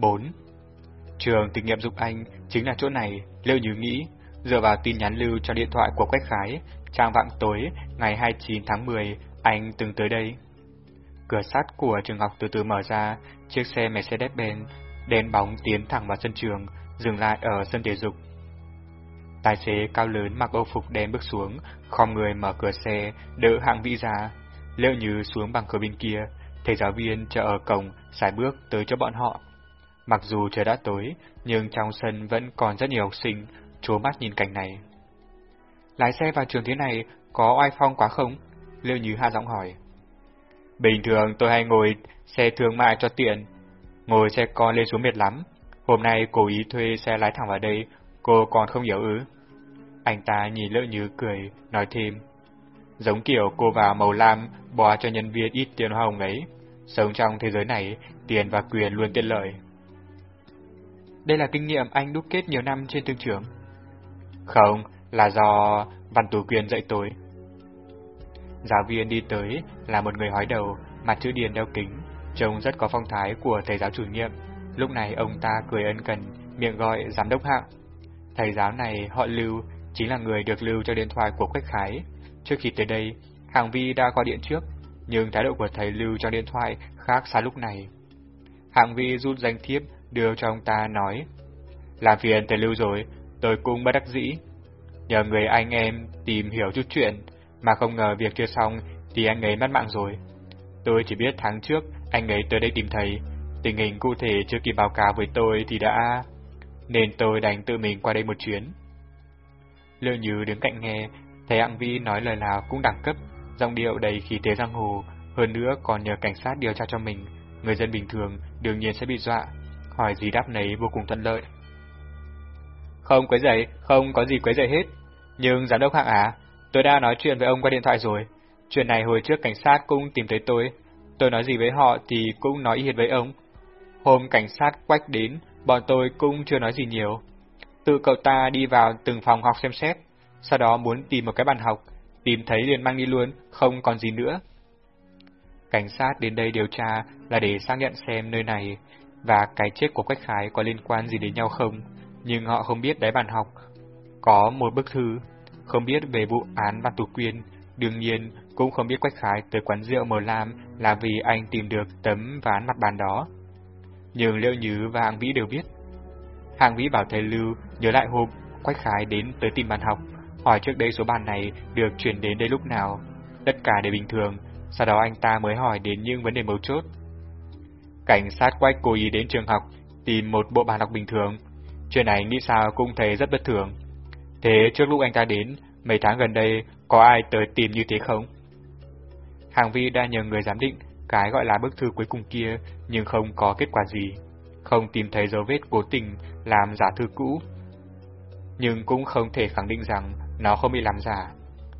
4. Trường tình nghiệm dục anh chính là chỗ này, Liệu Như nghĩ, dựa vào tin nhắn lưu cho điện thoại của Quách Khái, trang vạng tối ngày 29 tháng 10, anh từng tới đây. Cửa sắt của trường học từ từ mở ra, chiếc xe Mercedes-Benz đèn bóng tiến thẳng vào sân trường, dừng lại ở sân thể dục. Tài xế cao lớn mặc âu phục đen bước xuống, khom người mở cửa xe, đỡ hạng vĩ ra. Liệu như xuống bằng cửa bên kia, thầy giáo viên chờ ở cổng, xài bước tới cho bọn họ. Mặc dù trời đã tối, nhưng trong sân vẫn còn rất nhiều học sinh, chố mắt nhìn cảnh này. Lái xe vào trường thế này có oai phong quá không? Liêu Như hạ giọng hỏi. Bình thường tôi hay ngồi xe thương mại cho tiện, ngồi xe con lên xuống mệt lắm. Hôm nay cố ý thuê xe lái thẳng vào đây, cô còn không hiểu ứ Anh ta nhìn Lỡ Như cười, nói thêm. Giống kiểu cô vào màu lam bò cho nhân viên ít tiền hồng ấy. Sống trong thế giới này, tiền và quyền luôn tiện lợi. Đây là kinh nghiệm anh đúc kết nhiều năm trên thương trường. Không, là do Văn Tú Quyền dạy tôi. Giáo viên đi tới là một người hói đầu, mặt chữ điền đeo kính, trông rất có phong thái của thầy giáo chủ nhiệm. Lúc này ông ta cười ân cần, miệng gọi giám đốc hạng. Thầy giáo này họ Lưu, chính là người được lưu cho điện thoại của Quách Khái. Trước khi tới đây, Hàng Vi đã gọi điện trước, nhưng thái độ của thầy Lưu cho điện thoại khác xa lúc này. Hàng Vi rút danh thiếp đưa cho ông ta nói, làm phiền thầy Lưu rồi, tôi cũng bất đắc dĩ. Nhờ người anh em tìm hiểu chút chuyện, mà không ngờ việc chưa xong thì anh ấy mất mạng rồi. Tôi chỉ biết tháng trước anh ấy tới đây tìm thầy, tình hình cụ thể chưa kịp báo cáo với tôi thì đã... Nên tôi đành tự mình qua đây một chuyến. Lương Như đứng cạnh nghe, thấy Hạng Vi nói lời nào cũng đẳng cấp, giọng điệu đầy khí thế giang hồ, hơn nữa còn nhờ cảnh sát điều tra cho mình, người dân bình thường đương nhiên sẽ bị dọa, hỏi gì đáp nấy vô cùng thuận lợi. Không quấy rầy, không có gì quấy rầy hết. Nhưng giám đốc hạng á, tôi đã nói chuyện với ông qua điện thoại rồi. Chuyện này hồi trước cảnh sát cũng tìm thấy tôi. Tôi nói gì với họ thì cũng nói y hệt với ông. Hôm cảnh sát quách đến, bọn tôi cũng chưa nói gì nhiều. Tự cậu ta đi vào từng phòng học xem xét, sau đó muốn tìm một cái bàn học, tìm thấy liền mang đi luôn, không còn gì nữa. Cảnh sát đến đây điều tra là để xác nhận xem nơi này và cái chết của Quách Khái có liên quan gì đến nhau không, nhưng họ không biết đáy bàn học có một bức thư, không biết về vụ án Văn Tú Quyên, đương nhiên cũng không biết Quách Khái tới quán rượu mờ lam là vì anh tìm được tấm ván mặt bàn đó. Nhưng Liễu Nhứ và Hàng Vĩ đều biết. Hàng Vĩ bảo thầy Lưu nhớ lại hôm Quách Khái đến tới tìm bàn học, hỏi trước đây số bàn này được chuyển đến đây lúc nào. Tất cả đều bình thường, sau đó anh ta mới hỏi đến những vấn đề mấu chốt. Cảnh sát quay cố ý đến trường học tìm một bộ bàn học bình thường, Chuyện này nghĩ sao cũng thấy rất bất thường. Thế trước lúc anh ta đến, mấy tháng gần đây, có ai tới tìm như thế không? Hàng Vi đã nhờ người giám định cái gọi là bức thư cuối cùng kia, nhưng không có kết quả gì. Không tìm thấy dấu vết cố tình làm giả thư cũ. Nhưng cũng không thể khẳng định rằng nó không bị làm giả.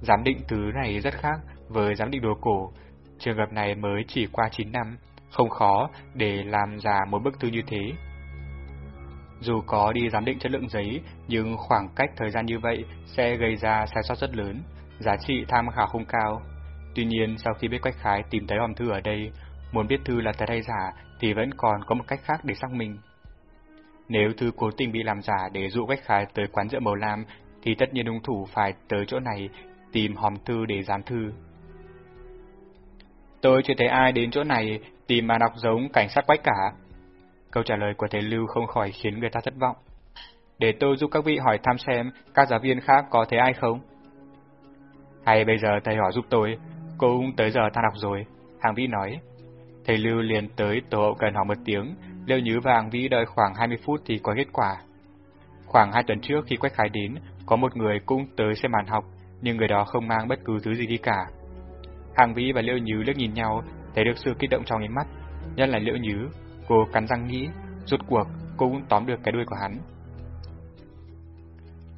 Giám định thứ này rất khác với giám định đồ cổ. Trường hợp này mới chỉ qua 9 năm, không khó để làm giả một bức thư như thế. Dù có đi giám định chất lượng giấy, nhưng khoảng cách thời gian như vậy sẽ gây ra sai sót rất lớn, giá trị tham khảo không cao. Tuy nhiên, sau khi biết Quách Khái tìm thấy hòm thư ở đây, muốn biết thư là thật hay giả thì vẫn còn có một cách khác để xác minh. Nếu thư cố tình bị làm giả để dụ Quách Khái tới quán rượu màu lam, thì tất nhiên hung thủ phải tới chỗ này tìm hòm thư để dán thư. Tôi chưa thấy ai đến chỗ này tìm mà đọc giống cảnh sát quái cả. Câu trả lời của thầy Lưu không khỏi khiến người ta thất vọng. Để tôi giúp các vị hỏi thăm xem các giáo viên khác có thấy ai không? Hay bây giờ thầy hỏi giúp tôi, cũng tới giờ tan học rồi, Hàng Vĩ nói. Thầy Lưu liền tới tổ hậu cần hỏi một tiếng, Liêu Nhứ và Hàng Vĩ đợi khoảng 20 phút thì có kết quả. Khoảng hai tuần trước khi Quách Khái đến, có một người cũng tới xem màn học, nhưng người đó không mang bất cứ thứ gì đi cả. Hàng Vĩ và Liêu Nhứ liếc nhìn nhau, thấy được sự kích động trong ánh mắt, nhất là liễu Nhứ, Cô cắn răng nghĩ, rốt cuộc cô cũng tóm được cái đuôi của hắn.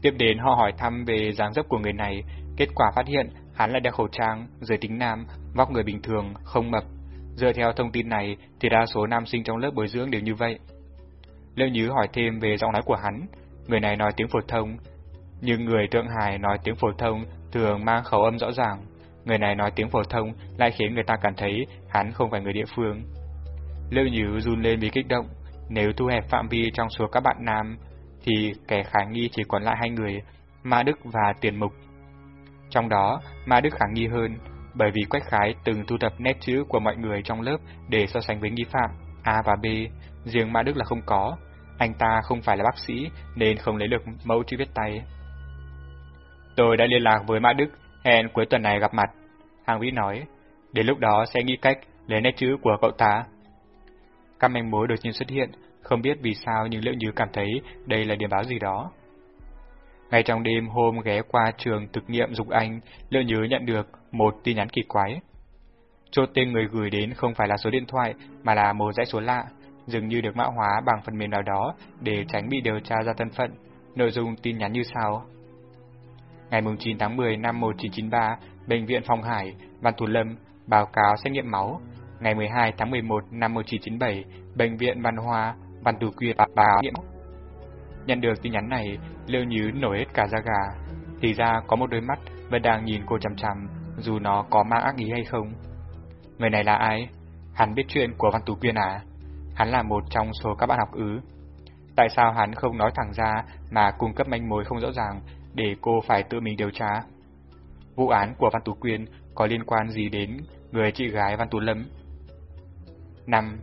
Tiếp đến họ hỏi thăm về dáng dấp của người này, kết quả phát hiện hắn lại đeo khẩu trang, giới tính nam, vóc người bình thường, không mập. Dựa theo thông tin này thì đa số nam sinh trong lớp bồi dưỡng đều như vậy. Liễu Nhứ hỏi thêm về giọng nói của hắn, người này nói tiếng phổ thông, nhưng người Thượng Hải nói tiếng phổ thông thường mang khẩu âm rõ ràng, người này nói tiếng phổ thông lại khiến người ta cảm thấy hắn không phải người địa phương. Liệu Nhứ run lên vì kích động, Nếu thu hẹp phạm vi trong số các bạn nam, thì kẻ khả nghi chỉ còn lại hai người, Ma Đức và Tiền Mục. Trong đó, Ma Đức khả nghi hơn, bởi vì Quách Khái từng thu thập nét chữ của mọi người trong lớp để so sánh với nghi phạm A và B, riêng Ma Đức là không có. Anh ta không phải là bác sĩ nên không lấy được mẫu chữ viết tay. Tôi đã liên lạc với Mã Đức, hẹn cuối tuần này gặp mặt. Hàng Vĩ nói, đến lúc đó sẽ nghĩ cách lấy nét chữ của cậu ta. Các manh mối đột nhiên xuất hiện, không biết vì sao nhưng Liệu Như cảm thấy đây là điểm báo gì đó. Ngay trong đêm hôm ghé qua trường thực nghiệm Dục Anh, Liệu Như nhận được một tin nhắn kỳ quái. Chốt tên người gửi đến không phải là số điện thoại mà là một dãy số lạ, dường như được mã hóa bằng phần mềm nào đó để tránh bị điều tra ra thân phận. Nội dung tin nhắn như sau. Ngày 9 tháng 10 năm 1993, Bệnh viện phòng Hải, Văn Thủ Lâm báo cáo xét nghiệm máu. Ngày 12 tháng 11 năm 1997, Bệnh viện Văn Hoa, Văn Thủ Quyên báo nghiệm. máu Nhận được tin nhắn này, Liêu Nhứ nổi hết cả da gà. Thì ra có một đôi mắt vẫn đang nhìn cô chằm chằm, dù nó có mang ác ý hay không. Người này là ai? Hắn biết chuyện của Văn Tú Quyên à? Hắn là một trong số các bạn học ứ. Tại sao hắn không nói thẳng ra mà cung cấp manh mối không rõ ràng để cô phải tự mình điều tra? Vụ án của Văn Tú Quyên có liên quan gì đến người chị gái Văn Tú Lâm? 5.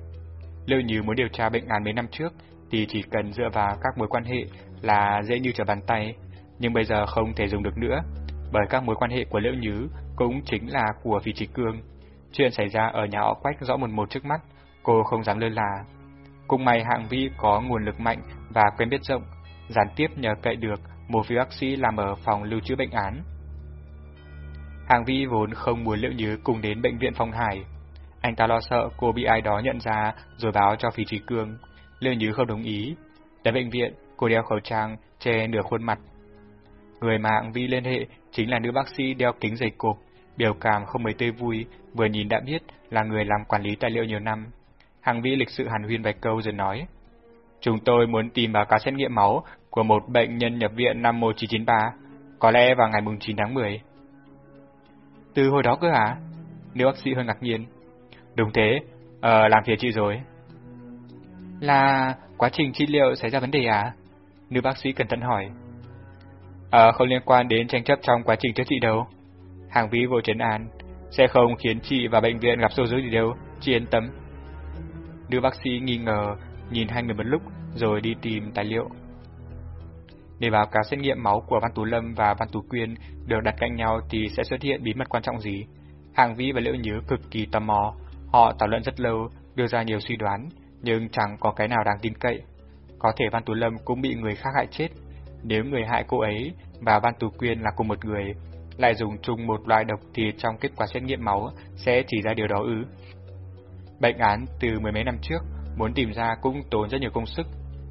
Lưu như muốn điều tra bệnh án mấy năm trước thì chỉ cần dựa vào các mối quan hệ là dễ như trở bàn tay, nhưng bây giờ không thể dùng được nữa, bởi các mối quan hệ của Liễu Nhứ cũng chính là của vị Trí Cương. Chuyện xảy ra ở nhà họ Quách rõ một một trước mắt, cô không dám lơ là. Cùng may hạng vi có nguồn lực mạnh và quen biết rộng, gián tiếp nhờ cậy được một vị bác sĩ làm ở phòng lưu trữ bệnh án. Hàng vi vốn không muốn liệu nhứ cùng đến bệnh viện phong hải. Anh ta lo sợ cô bị ai đó nhận ra rồi báo cho Phi Trí Cương. Liệu nhứ không đồng ý. Đến bệnh viện, cô đeo khẩu trang, che nửa khuôn mặt. Người mà Hàng vi liên hệ chính là nữ bác sĩ đeo kính dày cộp, biểu cảm không mấy tươi vui, vừa nhìn đã biết là người làm quản lý tài liệu nhiều năm. Hàng vi lịch sự hàn huyên vài câu rồi nói. Chúng tôi muốn tìm báo cáo xét nghiệm máu của một bệnh nhân nhập viện năm 1993, có lẽ vào ngày 9 tháng 10. Từ hồi đó cơ hả? Nữ bác sĩ hơi ngạc nhiên. Đúng thế, ờ, làm phiền chị rồi. Là quá trình trị liệu xảy ra vấn đề à? Nữ bác sĩ cẩn thận hỏi. Ờ, không liên quan đến tranh chấp trong quá trình chữa trị đâu. Hàng vĩ vô trấn an, sẽ không khiến chị và bệnh viện gặp sâu dữ gì đâu, chị yên tâm. Nữ bác sĩ nghi ngờ, nhìn hai người một lúc rồi đi tìm tài liệu. Để báo cáo xét nghiệm máu của Văn Tú Lâm và Văn Tú Quyên được đặt cạnh nhau thì sẽ xuất hiện bí mật quan trọng gì? Hàng Vĩ và Liễu Nhứ cực kỳ tò mò, họ thảo luận rất lâu, đưa ra nhiều suy đoán, nhưng chẳng có cái nào đáng tin cậy. Có thể Văn Tú Lâm cũng bị người khác hại chết. Nếu người hại cô ấy và Văn Tú Quyên là cùng một người, lại dùng chung một loại độc thì trong kết quả xét nghiệm máu sẽ chỉ ra điều đó ư. Bệnh án từ mười mấy năm trước, muốn tìm ra cũng tốn rất nhiều công sức.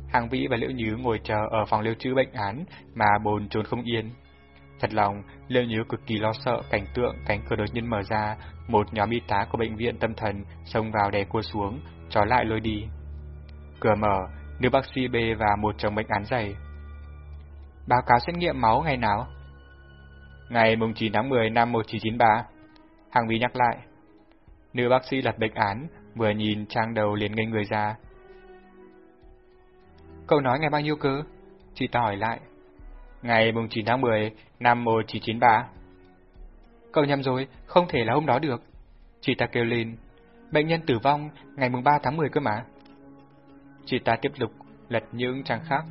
Hàng Vĩ và Liễu Nhứ ngồi chờ ở phòng lưu trữ bệnh án mà bồn trốn không yên. Thật lòng, Liễu Nhứ cực kỳ lo sợ cảnh tượng cánh cửa đột nhiên mở ra, một nhóm y tá của bệnh viện tâm thần xông vào đè cô xuống, trói lại lôi đi. Cửa mở, nữ bác sĩ B và một chồng bệnh án dày. Báo cáo xét nghiệm máu ngày nào? Ngày 9 tháng 10 năm 1993. Hàng Vĩ nhắc lại. Nữ bác sĩ lật bệnh án, vừa nhìn trang đầu liền ngây người ra. Cậu nói ngày bao nhiêu cơ? Chị ta hỏi lại. Ngày 9 tháng 10 năm 1993. Cậu nhầm rồi, không thể là hôm đó được. Chị ta kêu lên. Bệnh nhân tử vong ngày 3 tháng 10 cơ mà. Chị ta tiếp tục lật những trang khác.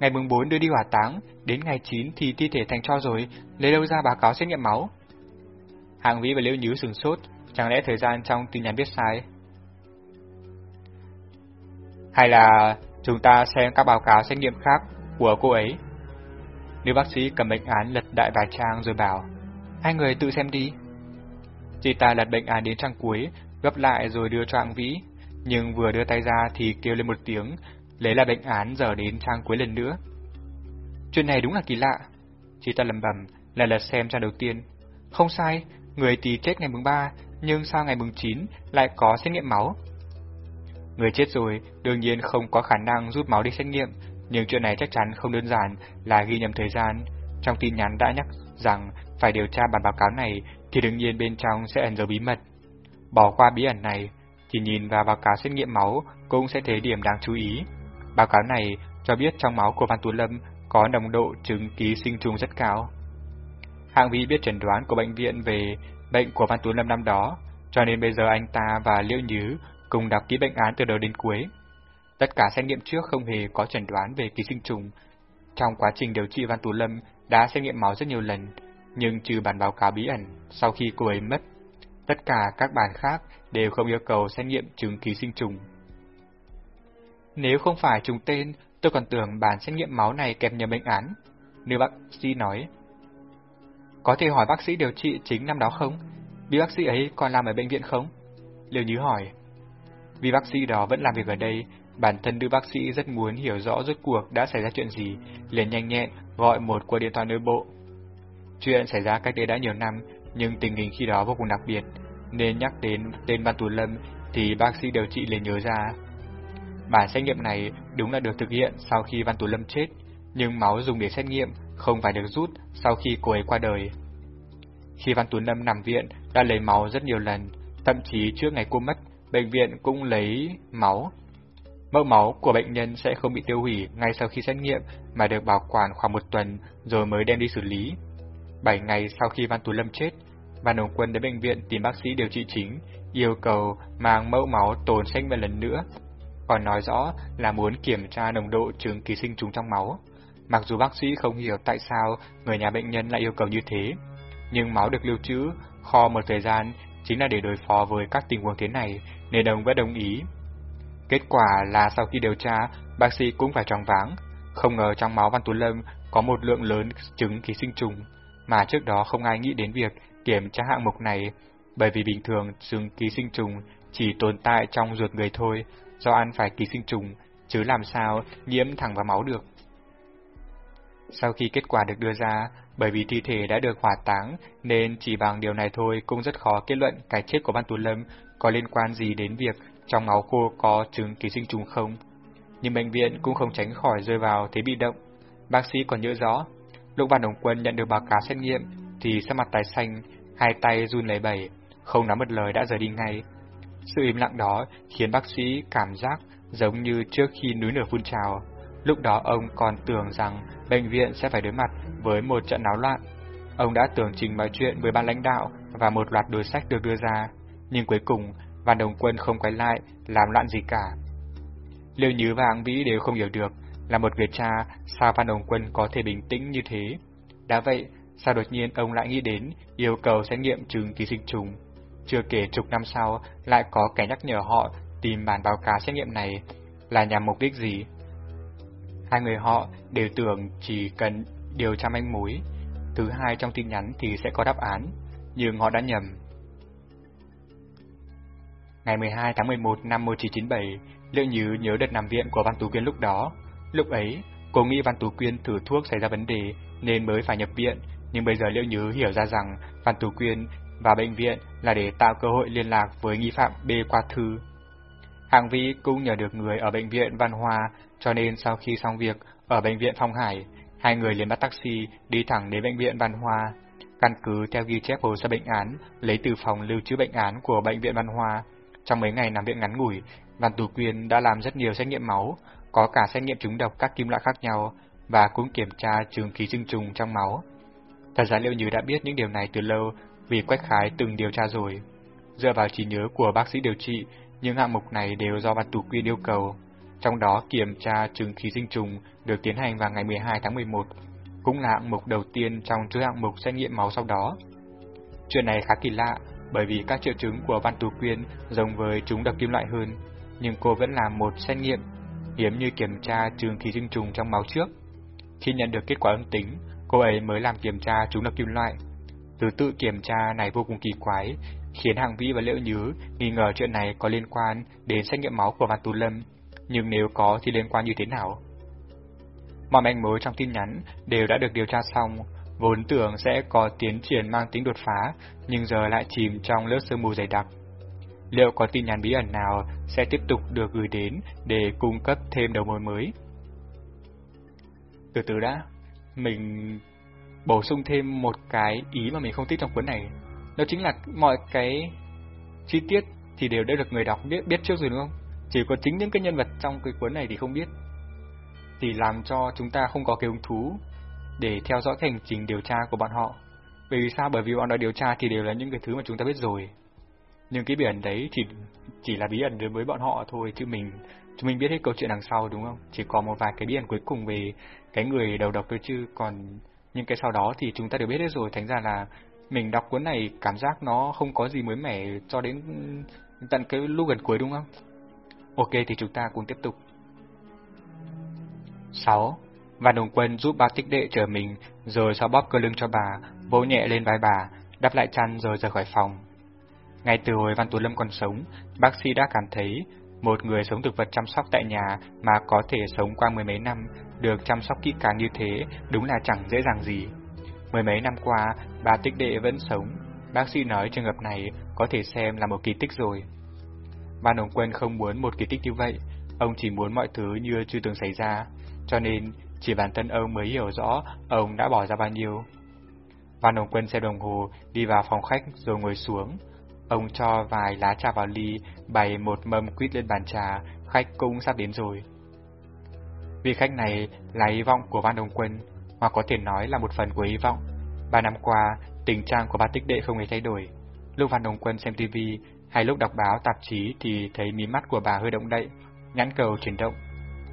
Ngày mùng 4 đưa đi hỏa táng, đến ngày 9 thì thi thể thành cho rồi, lấy đâu ra báo cáo xét nghiệm máu. hàng Vĩ và Liễu Nhứ sừng sốt, chẳng lẽ thời gian trong tin nhắn viết sai? Hay là chúng ta xem các báo cáo xét nghiệm khác của cô ấy? Nữ bác sĩ cầm bệnh án lật đại vài trang rồi bảo, hai người tự xem đi. Chị ta lật bệnh án đến trang cuối, gấp lại rồi đưa cho Hạng Vĩ, nhưng vừa đưa tay ra thì kêu lên một tiếng, lấy lại bệnh án giờ đến trang cuối lần nữa. Chuyện này đúng là kỳ lạ. Chị ta lầm bầm, là lật xem trang đầu tiên. Không sai, người thì chết ngày mùng 3, nhưng sao ngày mùng 9 lại có xét nghiệm máu? Người chết rồi, đương nhiên không có khả năng rút máu đi xét nghiệm, nhưng chuyện này chắc chắn không đơn giản là ghi nhầm thời gian. Trong tin nhắn đã nhắc rằng phải điều tra bản báo cáo này thì đương nhiên bên trong sẽ ẩn dấu bí mật. Bỏ qua bí ẩn này, chỉ nhìn vào báo cáo xét nghiệm máu cũng sẽ thấy điểm đáng chú ý. Báo cáo này cho biết trong máu của Văn Tú Lâm có nồng độ trứng ký sinh trùng rất cao. Hạng Vi biết chẩn đoán của bệnh viện về bệnh của Văn Tú Lâm năm đó, cho nên bây giờ anh ta và Liễu Nhứ cùng đọc kỹ bệnh án từ đầu đến cuối. Tất cả xét nghiệm trước không hề có chẩn đoán về ký sinh trùng. Trong quá trình điều trị Văn Tú Lâm đã xét nghiệm máu rất nhiều lần, nhưng trừ bản báo cáo bí ẩn sau khi cô ấy mất, tất cả các bản khác đều không yêu cầu xét nghiệm chứng ký sinh trùng. Nếu không phải trùng tên, tôi còn tưởng bản xét nghiệm máu này kèm nhầm bệnh án. Nữ bác sĩ nói. Có thể hỏi bác sĩ điều trị chính năm đó không? Vì bác sĩ ấy còn làm ở bệnh viện không? Liêu Nhứ hỏi. Vì bác sĩ đó vẫn làm việc ở đây, bản thân nữ bác sĩ rất muốn hiểu rõ rốt cuộc đã xảy ra chuyện gì, liền nhanh nhẹn gọi một cuộc điện thoại nội bộ. Chuyện xảy ra cách đây đã nhiều năm, nhưng tình hình khi đó vô cùng đặc biệt, nên nhắc đến tên Văn Tù Lâm thì bác sĩ điều trị liền nhớ ra. Bản xét nghiệm này đúng là được thực hiện sau khi Văn Tù Lâm chết, nhưng máu dùng để xét nghiệm không phải được rút sau khi cô ấy qua đời. Khi Văn Tú Lâm nằm viện đã lấy máu rất nhiều lần, thậm chí trước ngày cô mất, bệnh viện cũng lấy máu. Mẫu máu của bệnh nhân sẽ không bị tiêu hủy ngay sau khi xét nghiệm mà được bảo quản khoảng một tuần rồi mới đem đi xử lý. Bảy ngày sau khi Văn Tú Lâm chết, Văn Hồng Quân đến bệnh viện tìm bác sĩ điều trị chính, yêu cầu mang mẫu máu tồn xét một lần nữa, còn nói rõ là muốn kiểm tra nồng độ trứng ký sinh trùng trong máu. Mặc dù bác sĩ không hiểu tại sao người nhà bệnh nhân lại yêu cầu như thế, nhưng máu được lưu trữ kho một thời gian chính là để đối phó với các tình huống thế này, nên ông vẫn đồng ý. Kết quả là sau khi điều tra, bác sĩ cũng phải tròn váng, không ngờ trong máu Văn Tú Lâm có một lượng lớn trứng ký sinh trùng, mà trước đó không ai nghĩ đến việc kiểm tra hạng mục này, bởi vì bình thường trứng ký sinh trùng chỉ tồn tại trong ruột người thôi, do ăn phải ký sinh trùng, chứ làm sao nhiễm thẳng vào máu được. Sau khi kết quả được đưa ra, bởi vì thi thể đã được hỏa táng nên chỉ bằng điều này thôi cũng rất khó kết luận cái chết của Văn Tú Lâm có liên quan gì đến việc trong máu khô có trứng ký sinh trùng không. Nhưng bệnh viện cũng không tránh khỏi rơi vào thế bị động. Bác sĩ còn nhớ rõ, lúc Văn Đồng Quân nhận được báo cáo xét nghiệm thì sắc mặt tái xanh, hai tay run lấy bẩy, không nói một lời đã rời đi ngay. Sự im lặng đó khiến bác sĩ cảm giác giống như trước khi núi lửa phun trào. Lúc đó ông còn tưởng rằng bệnh viện sẽ phải đối mặt với một trận náo loạn. Ông đã tưởng trình bày chuyện với ban lãnh đạo và một loạt đối sách được đưa ra, nhưng cuối cùng Văn Đồng Quân không quay lại làm loạn gì cả. Liêu Nhứ và Áng Vĩ đều không hiểu được là một người cha sao Văn Đồng Quân có thể bình tĩnh như thế. Đã vậy, sao đột nhiên ông lại nghĩ đến yêu cầu xét nghiệm trứng ký sinh trùng? Chưa kể chục năm sau lại có kẻ nhắc nhở họ tìm bản báo cáo xét nghiệm này là nhằm mục đích gì? Hai người họ đều tưởng chỉ cần điều tra manh mối, thứ hai trong tin nhắn thì sẽ có đáp án, nhưng họ đã nhầm. Ngày 12 tháng 11 năm 1997, Liệu Như nhớ đợt nằm viện của Văn Tú Quyên lúc đó. Lúc ấy, cô nghĩ Văn Tú Quyên thử thuốc xảy ra vấn đề nên mới phải nhập viện, nhưng bây giờ Liệu Như hiểu ra rằng Văn Tú Quyên và bệnh viện là để tạo cơ hội liên lạc với nghi phạm B qua thư. Hàng Vi cũng nhờ được người ở bệnh viện Văn Hoa, cho nên sau khi xong việc ở bệnh viện Phong Hải, hai người liền bắt taxi đi thẳng đến bệnh viện Văn Hoa. Căn cứ theo ghi chép hồ sơ bệnh án, lấy từ phòng lưu trữ bệnh án của bệnh viện Văn Hoa. Trong mấy ngày nằm viện ngắn ngủi, Văn Tú Quyên đã làm rất nhiều xét nghiệm máu, có cả xét nghiệm trúng độc các kim loại khác nhau và cũng kiểm tra trường khí sinh trùng trong máu. Thật ra Liệu Như đã biết những điều này từ lâu vì Quách Khái từng điều tra rồi. Dựa vào trí nhớ của bác sĩ điều trị, những hạng mục này đều do Văn Tú Quyên yêu cầu. Trong đó kiểm tra trứng khí sinh trùng được tiến hành vào ngày 12 tháng 11, cũng là hạng mục đầu tiên trong chuỗi hạng mục xét nghiệm máu sau đó. Chuyện này khá kỳ lạ, bởi vì các triệu chứng của Văn Tú Quyên giống với chúng độc kim loại hơn, nhưng cô vẫn làm một xét nghiệm, hiếm như kiểm tra trứng khí sinh trùng trong máu trước. Khi nhận được kết quả âm tính, cô ấy mới làm kiểm tra chúng độc kim loại. Thứ tự kiểm tra này vô cùng kỳ quái, khiến Hàng Vĩ và Liễu Nhứ nghi ngờ chuyện này có liên quan đến xét nghiệm máu của Văn Tú Lâm, nhưng nếu có thì liên quan như thế nào? Mọi manh mối trong tin nhắn đều đã được điều tra xong, vốn tưởng sẽ có tiến triển mang tính đột phá, nhưng giờ lại chìm trong lớp sương mù dày đặc. Liệu có tin nhắn bí ẩn nào sẽ tiếp tục được gửi đến để cung cấp thêm đầu mối mới? Từ từ đã, mình bổ sung thêm một cái ý mà mình không thích trong cuốn này. Đó chính là mọi cái chi tiết thì đều đã được người đọc biết biết trước rồi đúng không? Chỉ có chính những cái nhân vật trong cái cuốn này thì không biết. Thì làm cho chúng ta không có cái hứng thú để theo dõi hành trình điều tra của bọn họ. Bởi vì sao? Bởi vì bọn họ điều tra thì đều là những cái thứ mà chúng ta biết rồi. Nhưng cái bí ẩn đấy thì chỉ là bí ẩn đối với bọn họ thôi, chứ mình chúng mình biết hết câu chuyện đằng sau, đúng không? Chỉ có một vài cái bí ẩn cuối cùng về cái người đầu độc thôi chứ còn những cái sau đó thì chúng ta đều biết hết rồi thành ra là mình đọc cuốn này cảm giác nó không có gì mới mẻ cho đến tận cái lúc gần cuối, đúng không? Ok thì chúng ta cùng tiếp tục. 6. Và Đồng Quân giúp bác tích đệ trở mình, rồi sau bóp cơ lưng cho bà, vỗ nhẹ lên vai bà, đắp lại chăn rồi rời khỏi phòng. Ngay từ hồi Văn Tú Lâm còn sống, bác sĩ đã cảm thấy một người sống thực vật chăm sóc tại nhà mà có thể sống qua mười mấy năm, được chăm sóc kỹ càng như thế, đúng là chẳng dễ dàng gì. Mười mấy năm qua, bà tích đệ vẫn sống, bác sĩ nói trường hợp này có thể xem là một kỳ tích rồi. Ban Đồng Quân không muốn một kỳ tích như vậy, ông chỉ muốn mọi thứ như chưa từng xảy ra, cho nên chỉ bản thân ông mới hiểu rõ ông đã bỏ ra bao nhiêu. Văn Đồng Quân xem đồng hồ, đi vào phòng khách rồi ngồi xuống. Ông cho vài lá trà vào ly, bày một mâm quýt lên bàn trà, khách cũng sắp đến rồi. Vị khách này là hy vọng của Văn Đồng Quân, mà có thể nói là một phần của hy vọng. Ba năm qua, tình trạng của ba tích đệ không hề thay đổi. Lúc Văn Đồng Quân xem tivi hay lúc đọc báo tạp chí thì thấy mí mắt của bà hơi động đậy, nhãn cầu chuyển động.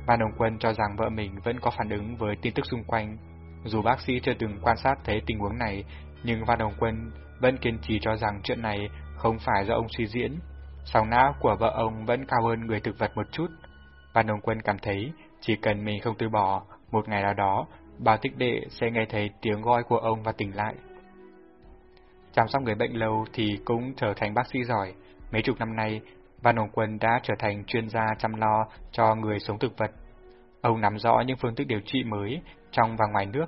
Ban Đồng Quân cho rằng vợ mình vẫn có phản ứng với tin tức xung quanh. Dù bác sĩ chưa từng quan sát thấy tình huống này, nhưng Văn Đồng Quân vẫn kiên trì cho rằng chuyện này không phải do ông suy diễn. Sóng não của vợ ông vẫn cao hơn người thực vật một chút. Văn Đồng Quân cảm thấy chỉ cần mình không từ bỏ, một ngày nào đó, bà tích đệ sẽ nghe thấy tiếng gọi của ông và tỉnh lại. Chăm sóc người bệnh lâu thì cũng trở thành bác sĩ giỏi. Mấy chục năm nay, Văn Hồng Quân đã trở thành chuyên gia chăm lo cho người sống thực vật. Ông nắm rõ những phương thức điều trị mới trong và ngoài nước,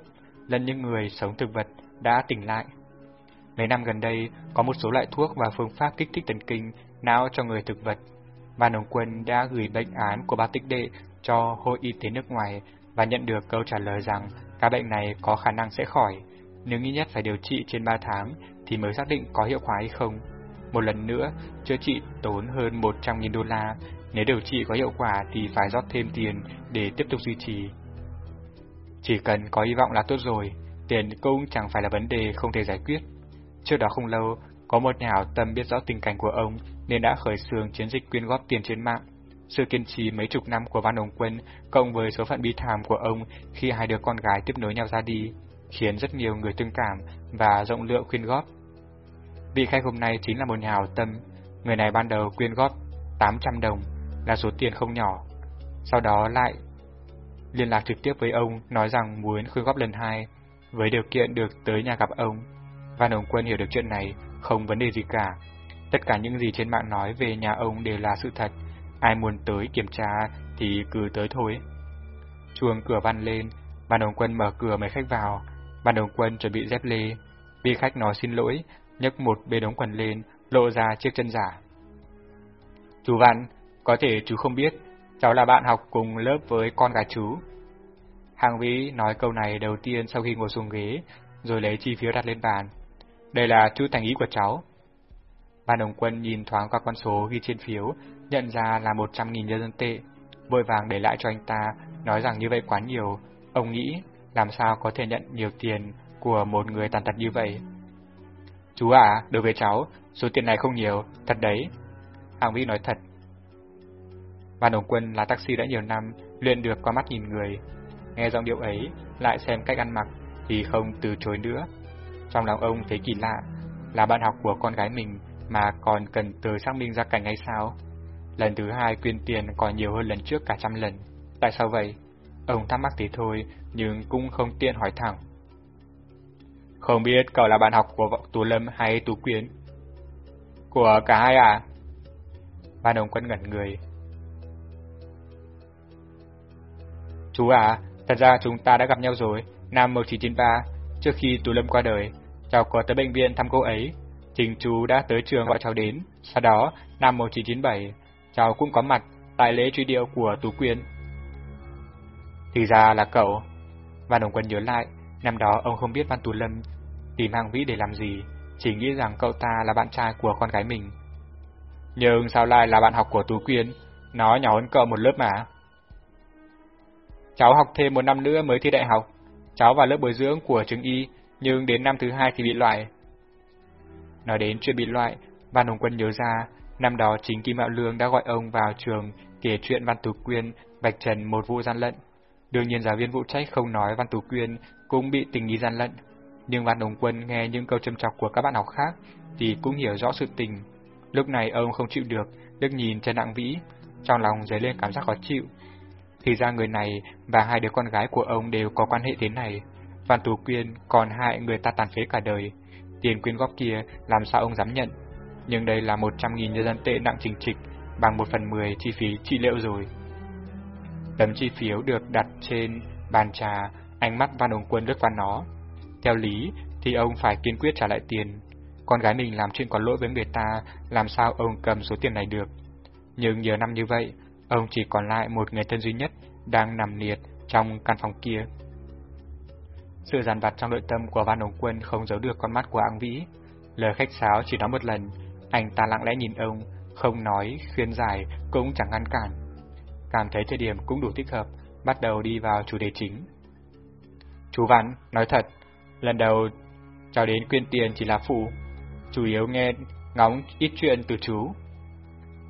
lẫn những người sống thực vật đã tỉnh lại. Mấy năm gần đây, có một số loại thuốc và phương pháp kích thích thần kinh não cho người thực vật. Văn Hồng Quân đã gửi bệnh án của bác tích đệ cho Hội Y tế nước ngoài và nhận được câu trả lời rằng ca bệnh này có khả năng sẽ khỏi, nếu ít nhất phải điều trị trên 3 tháng thì mới xác định có hiệu quả hay không. Một lần nữa, chữa trị tốn hơn 100.000 đô la, nếu điều trị có hiệu quả thì phải rót thêm tiền để tiếp tục duy trì. Chỉ cần có hy vọng là tốt rồi, tiền cũng chẳng phải là vấn đề không thể giải quyết. Trước đó không lâu, có một nhà hảo tâm biết rõ tình cảnh của ông nên đã khởi xướng chiến dịch quyên góp tiền trên mạng. Sự kiên trì mấy chục năm của Văn Hồng Quân cộng với số phận bi thảm của ông khi hai đứa con gái tiếp nối nhau ra đi, khiến rất nhiều người tương cảm và rộng lượng quyên góp. Vị khách hôm nay chính là một nhà hảo tâm, người này ban đầu quyên góp 800 đồng, là số tiền không nhỏ. Sau đó lại liên lạc trực tiếp với ông nói rằng muốn quyên góp lần hai, với điều kiện được tới nhà gặp ông. Văn Hồng Quân hiểu được chuyện này, không vấn đề gì cả. Tất cả những gì trên mạng nói về nhà ông đều là sự thật, ai muốn tới kiểm tra thì cứ tới thôi. Chuông cửa văn lên, Văn Hồng Quân mở cửa mời khách vào, Văn Hồng Quân chuẩn bị dép lê. Vị khách nói xin lỗi, nhấc một bê đống quần lên, lộ ra chiếc chân giả. Chú Văn, có thể chú không biết, cháu là bạn học cùng lớp với con gái chú. Hàng Vĩ nói câu này đầu tiên sau khi ngồi xuống ghế, rồi lấy chi phiếu đặt lên bàn. Đây là chú thành ý của cháu. Ban đồng quân nhìn thoáng qua con số ghi trên phiếu, nhận ra là 100.000 nhân dân tệ, vội vàng để lại cho anh ta, nói rằng như vậy quá nhiều. Ông nghĩ, làm sao có thể nhận nhiều tiền của một người tàn tật như vậy. Chú à, đối với cháu, số tiền này không nhiều, thật đấy. Hàng Vĩ nói thật. Văn Đồng Quân là taxi đã nhiều năm, luyện được qua mắt nhìn người. Nghe giọng điệu ấy, lại xem cách ăn mặc, thì không từ chối nữa. Trong lòng ông thấy kỳ lạ, là bạn học của con gái mình mà còn cần tới xác minh ra cảnh hay sao? Lần thứ hai quyên tiền còn nhiều hơn lần trước cả trăm lần. Tại sao vậy? Ông thắc mắc thì thôi, nhưng cũng không tiện hỏi thẳng. Không biết cậu là bạn học của Tú Lâm hay Tú Quyến? Của cả hai à? Ba đồng quân ngẩn người. Chú à, thật ra chúng ta đã gặp nhau rồi, năm 1993, trước khi Tú Lâm qua đời. Cháu có tới bệnh viện thăm cô ấy. Trình chú đã tới trường gọi cháu đến. Sau đó, năm 1997, cháu cũng có mặt tại lễ truy điệu của Tú Quyến. Thì ra là cậu. Ban Đồng Quân nhớ lại, năm đó ông không biết Văn Tú Lâm tìm Hàng Vĩ để làm gì, chỉ nghĩ rằng cậu ta là bạn trai của con gái mình. Nhưng sao lại là bạn học của Tú Quyên? Nó nhỏ hơn cậu một lớp mà. Cháu học thêm một năm nữa mới thi đại học. Cháu vào lớp bồi dưỡng của trường y, nhưng đến năm thứ hai thì bị loại. Nói đến chuyện bị loại, Văn Hồng Quân nhớ ra, năm đó chính Kim Mạo Lương đã gọi ông vào trường kể chuyện Văn Tú Quyên vạch trần một vụ gian lận. Đương nhiên giáo viên vụ trách không nói Văn Tú Quyên cũng bị tình nghi gian lận, nhưng Văn đồng Quân nghe những câu châm chọc của các bạn học khác thì cũng hiểu rõ sự tình. Lúc này ông không chịu được, đức nhìn Trần Đặng Vĩ, trong lòng dấy lên cảm giác khó chịu. Thì ra người này và hai đứa con gái của ông đều có quan hệ thế này. Văn Tú Quyên còn hại người ta tàn phế cả đời. Tiền quyên góp kia làm sao ông dám nhận. Nhưng đây là 100.000 nhân dân tệ nặng trình trịch, bằng 1 phần 10 chi phí trị liệu rồi. Tấm chi phiếu được đặt trên bàn trà, ánh mắt Văn Hồng Quân lướt qua nó. Theo lý thì ông phải kiên quyết trả lại tiền. Con gái mình làm chuyện có lỗi với người ta, làm sao ông cầm số tiền này được. Nhưng nhiều năm như vậy, ông chỉ còn lại một người thân duy nhất đang nằm liệt trong căn phòng kia. Sự giàn vặt trong nội tâm của Văn Hồng Quân không giấu được con mắt của Áng Vĩ. Lời khách sáo chỉ nói một lần, anh ta lặng lẽ nhìn ông, không nói, khuyên giải, cũng chẳng ngăn cản. Cảm thấy thời điểm cũng đủ thích hợp, bắt đầu đi vào chủ đề chính. Chú Văn, nói thật, lần đầu cháu đến quyên tiền chỉ là phụ, chủ yếu nghe ngóng ít chuyện từ chú.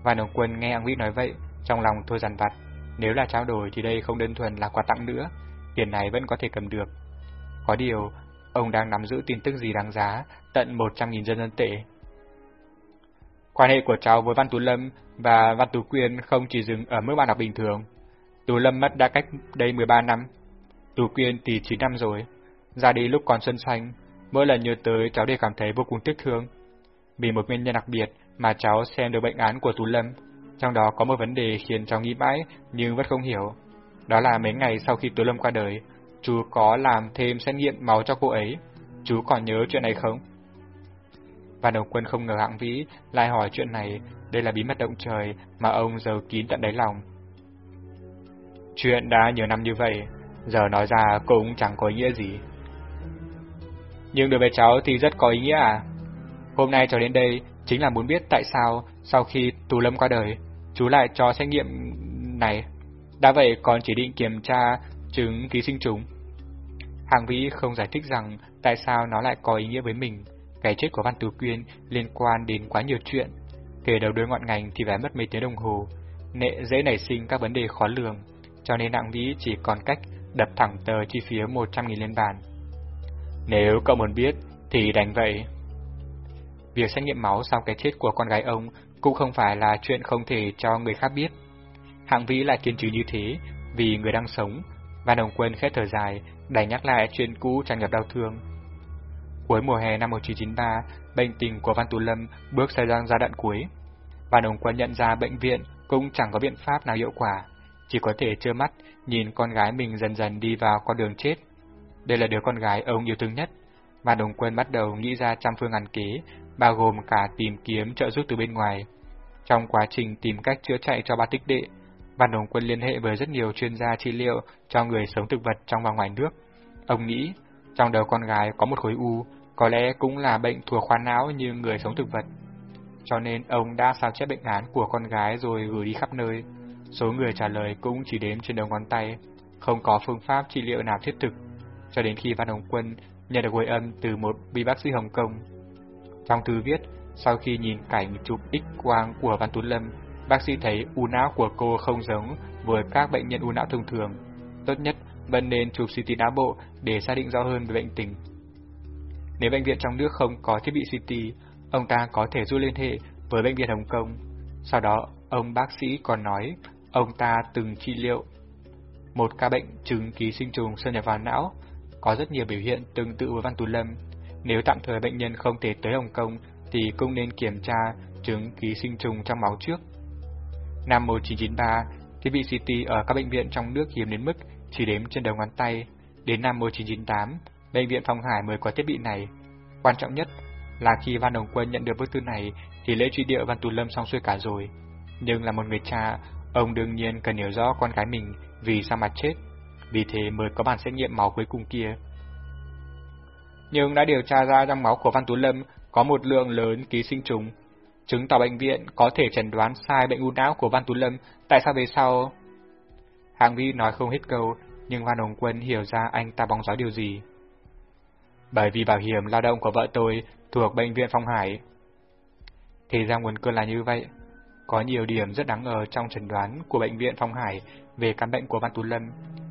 Văn Hồng Quân nghe Áng Vĩ nói vậy, trong lòng thôi dằn vặt, nếu là trao đổi thì đây không đơn thuần là quà tặng nữa, tiền này vẫn có thể cầm được. Có điều, ông đang nắm giữ tin tức gì đáng giá, tận 100.000 dân dân tệ. Quan hệ của cháu với Văn Tú Lâm và Văn Tú Quyên không chỉ dừng ở mức bạn học bình thường. Tú Lâm mất đã cách đây 13 năm, Tú Quyên thì 9 năm rồi. Ra đi lúc còn xuân xanh, mỗi lần nhớ tới cháu đều cảm thấy vô cùng tiếc thương. Vì một nguyên nhân đặc biệt mà cháu xem được bệnh án của Tú Lâm, trong đó có một vấn đề khiến cháu nghĩ mãi nhưng vẫn không hiểu. Đó là mấy ngày sau khi Tú Lâm qua đời, chú có làm thêm xét nghiệm máu cho cô ấy. Chú còn nhớ chuyện này không? Và đồng quân không ngờ hạng vĩ lại hỏi chuyện này, đây là bí mật động trời mà ông giấu kín tận đáy lòng. Chuyện đã nhiều năm như vậy, giờ nói ra cũng chẳng có ý nghĩa gì. Nhưng đối với cháu thì rất có ý nghĩa à? Hôm nay cháu đến đây chính là muốn biết tại sao sau khi Tù Lâm qua đời, chú lại cho xét nghiệm này. Đã vậy còn chỉ định kiểm tra chứng ký sinh trùng. Hàng Vĩ không giải thích rằng tại sao nó lại có ý nghĩa với mình. Cái chết của Văn Tú Quyên liên quan đến quá nhiều chuyện. Kể đầu đuôi ngọn ngành thì phải mất mấy tiếng đồng hồ. Nệ dễ nảy sinh các vấn đề khó lường, cho nên nặng Vĩ chỉ còn cách đập thẳng tờ chi phía 100.000 lên bàn. Nếu cậu muốn biết, thì đánh vậy. Việc xét nghiệm máu sau cái chết của con gái ông cũng không phải là chuyện không thể cho người khác biết. Hạng Vĩ lại kiên trì như thế vì người đang sống, và Đồng Quân khét thở dài, đành nhắc lại chuyện cũ tràn ngập đau thương. Cuối mùa hè năm 1993, bệnh tình của Văn Tú Lâm bước sang giai đoạn cuối. Bà Đồng Quân nhận ra bệnh viện cũng chẳng có biện pháp nào hiệu quả, chỉ có thể trơ mắt nhìn con gái mình dần dần đi vào con đường chết. Đây là đứa con gái ông yêu thương nhất, và Đồng Quân bắt đầu nghĩ ra trăm phương ngàn kế, bao gồm cả tìm kiếm trợ giúp từ bên ngoài. Trong quá trình tìm cách chữa chạy cho ba tích đệ, Văn đồng Quân liên hệ với rất nhiều chuyên gia trị liệu cho người sống thực vật trong và ngoài nước. Ông nghĩ, trong đầu con gái có một khối u, có lẽ cũng là bệnh thuộc khoa não như người sống thực vật. Cho nên ông đã sao chép bệnh án của con gái rồi gửi đi khắp nơi. Số người trả lời cũng chỉ đếm trên đầu ngón tay, không có phương pháp trị liệu nào thiết thực, cho đến khi Văn Hồng Quân nhận được hồi âm từ một vị bác sĩ Hồng Kông. Trong thư viết, sau khi nhìn cảnh chụp X-quang của Văn Tuấn Lâm, bác sĩ thấy u não của cô không giống với các bệnh nhân u não thông thường. Tốt nhất vẫn nên chụp CT não bộ để xác định rõ hơn về bệnh tình. Nếu bệnh viện trong nước không có thiết bị CT, ông ta có thể du liên hệ với bệnh viện Hồng Kông. Sau đó, ông bác sĩ còn nói ông ta từng trị liệu một ca bệnh trứng ký sinh trùng xâm nhập vào não, có rất nhiều biểu hiện tương tự với Văn Tú Lâm. Nếu tạm thời bệnh nhân không thể tới Hồng Kông, thì cũng nên kiểm tra trứng ký sinh trùng trong máu trước. Năm 1993, thiết bị CT ở các bệnh viện trong nước hiếm đến mức chỉ đếm trên đầu ngón tay. Đến năm 1998, bệnh viện Phòng Hải mới có thiết bị này. Quan trọng nhất là khi Văn Đồng Quân nhận được bức thư này thì lễ truy điệu Văn Tù Lâm xong xuôi cả rồi. Nhưng là một người cha, ông đương nhiên cần hiểu rõ con gái mình vì sao mà chết. Vì thế mới có bản xét nghiệm máu cuối cùng kia. Nhưng đã điều tra ra trong máu của Văn Tú Lâm có một lượng lớn ký sinh trùng. chứng tỏ bệnh viện có thể chẩn đoán sai bệnh u não của Văn Tú Lâm, tại sao về sau... Hàng Vi nói không hết câu, nhưng Văn Hồng Quân hiểu ra anh ta bóng gió điều gì. Bởi vì bảo hiểm lao động của vợ tôi thuộc bệnh viện Phong Hải. Thì ra nguồn cơn là như vậy. Có nhiều điểm rất đáng ngờ trong chẩn đoán của bệnh viện Phong Hải về căn bệnh của Văn Tú Lâm,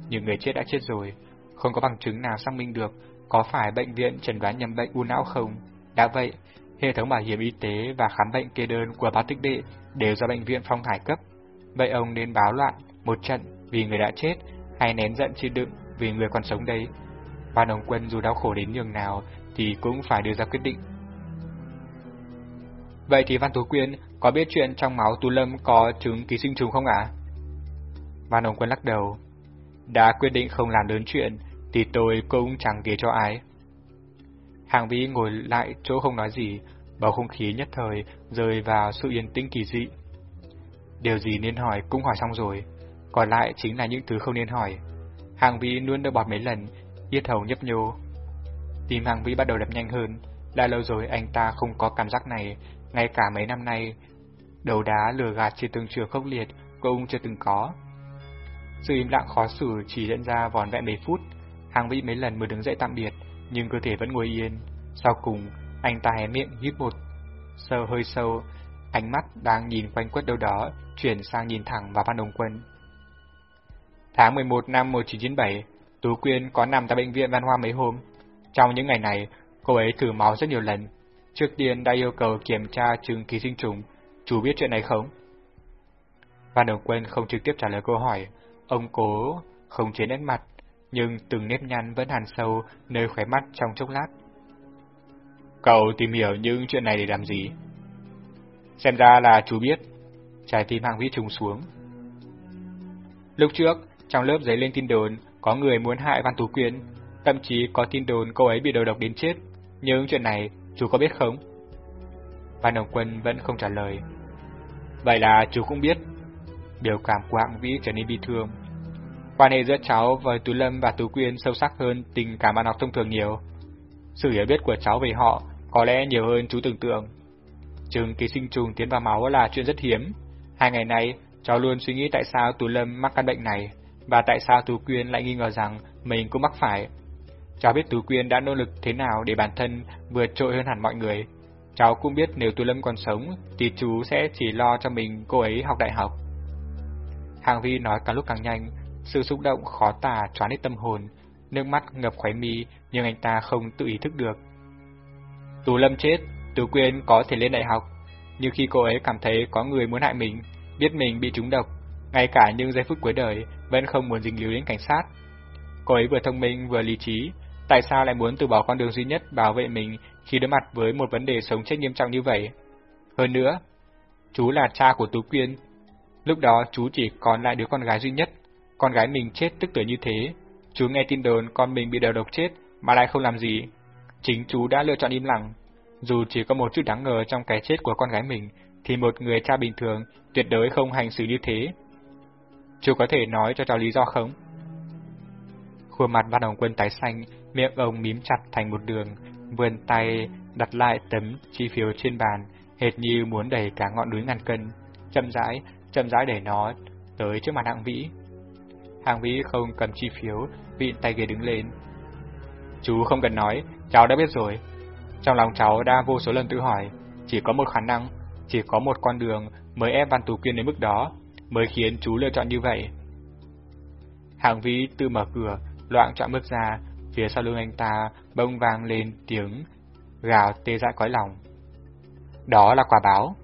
những người chết đã chết rồi, không có bằng chứng nào xác minh được có phải bệnh viện chẩn đoán nhầm bệnh u não không. Đã vậy, hệ thống bảo hiểm y tế và khám bệnh kê đơn của báo tích đệ đều do bệnh viện Phong Hải cấp. Vậy ông nên báo loạn một trận vì người đã chết hay nén giận chịu đựng vì người còn sống đấy. Ban Hồng Quân dù đau khổ đến nhường nào thì cũng phải đưa ra quyết định. Vậy thì Văn Tú Quyên có biết chuyện trong máu Tú Lâm có trứng ký sinh trùng không ạ? À? Văn Hồng Quân lắc đầu. Đã quyết định không làm lớn chuyện thì tôi cũng chẳng kể cho ai. Hàng Vĩ ngồi lại chỗ không nói gì, bầu không khí nhất thời rơi vào sự yên tĩnh kỳ dị. Điều gì nên hỏi cũng hỏi xong rồi, còn lại chính là những thứ không nên hỏi. Hàng Vĩ luôn đỡ bọt mấy lần, yết hầu nhấp nhô. Tim Hàng Vĩ bắt đầu đập nhanh hơn, đã lâu rồi anh ta không có cảm giác này, ngay cả mấy năm nay. Đầu đá lừa gạt trên từng trường khốc liệt cũng chưa từng có. Sự im lặng khó xử chỉ diễn ra vòn vẹn mấy phút, Hàng Vĩ mấy lần mới đứng dậy tạm biệt, nhưng cơ thể vẫn ngồi yên. Sau cùng, anh ta hé miệng hít một sơ hơi sâu, ánh mắt đang nhìn quanh quất đâu đó, chuyển sang nhìn thẳng vào Văn Đồng Quân. Tháng 11 năm 1997, Tú Quyên có nằm tại bệnh viện Văn Hoa mấy hôm. Trong những ngày này, cô ấy thử máu rất nhiều lần. Trước tiên đã yêu cầu kiểm tra chứng ký sinh trùng. Chú biết chuyện này không? Văn Đồng Quân không trực tiếp trả lời câu hỏi. Ông cố không chế nét mặt, nhưng từng nếp nhăn vẫn hàn sâu nơi khóe mắt trong chốc lát. Cậu tìm hiểu những chuyện này để làm gì? Xem ra là chú biết. Trái tim hàng vĩ trùng xuống. Lúc trước, trong lớp giấy lên tin đồn, có người muốn hại Văn Tú Quyên, thậm chí có tin đồn cô ấy bị đầu độc đến chết. Nhưng chuyện này, chú có biết không? Văn Đồng Quân vẫn không trả lời. Vậy là chú cũng biết. Biểu cảm của hạng vĩ trở nên bi thương. Quan hệ giữa cháu với Tú Lâm và Tú Quyên sâu sắc hơn tình cảm bạn học thông thường nhiều. Sự hiểu biết của cháu về họ có lẽ nhiều hơn chú tưởng tượng. trường ký sinh trùng tiến vào máu là chuyện rất hiếm. Hai ngày nay, cháu luôn suy nghĩ tại sao Tú Lâm mắc căn bệnh này, và tại sao Tú Quyên lại nghi ngờ rằng mình cũng mắc phải. Cháu biết Tú Quyên đã nỗ lực thế nào để bản thân vượt trội hơn hẳn mọi người. Cháu cũng biết nếu Tú Lâm còn sống, thì chú sẽ chỉ lo cho mình cô ấy học đại học. Hàng Vi nói càng lúc càng nhanh, sự xúc động khó tả choán hết tâm hồn, nước mắt ngập khóe mi nhưng anh ta không tự ý thức được. Tú Lâm chết, Tú Quyên có thể lên đại học, nhưng khi cô ấy cảm thấy có người muốn hại mình, biết mình bị trúng độc, ngay cả những giây phút cuối đời vẫn không muốn dính líu đến cảnh sát. Cô ấy vừa thông minh vừa lý trí, tại sao lại muốn từ bỏ con đường duy nhất bảo vệ mình khi đối mặt với một vấn đề sống chết nghiêm trọng như vậy? Hơn nữa, chú là cha của Tú Quyên. Lúc đó chú chỉ còn lại đứa con gái duy nhất, con gái mình chết tức tuổi như thế. Chú nghe tin đồn con mình bị đầu độc chết mà lại không làm gì. Chính chú đã lựa chọn im lặng. Dù chỉ có một chút đáng ngờ trong cái chết của con gái mình, thì một người cha bình thường tuyệt đối không hành xử như thế. Chú có thể nói cho cháu lý do không? Khuôn mặt Văn Hồng Quân tái xanh, miệng ông mím chặt thành một đường, vươn tay đặt lại tấm chi phiếu trên bàn, hệt như muốn đẩy cả ngọn núi ngàn cân, chậm rãi, chậm rãi đẩy nó tới trước mặt hạng vĩ. Hàng Vĩ không cầm chi phiếu, vịn tay ghế đứng lên. Chú không cần nói, cháu đã biết rồi. Trong lòng cháu đã vô số lần tự hỏi, chỉ có một khả năng, chỉ có một con đường mới ép Văn Tú Quyên đến mức đó, mới khiến chú lựa chọn như vậy. Hàng Vĩ tự mở cửa, loạn chọn bước ra, phía sau lưng anh ta bông vang lên tiếng gào tê dại cõi lòng. Đó là quả báo.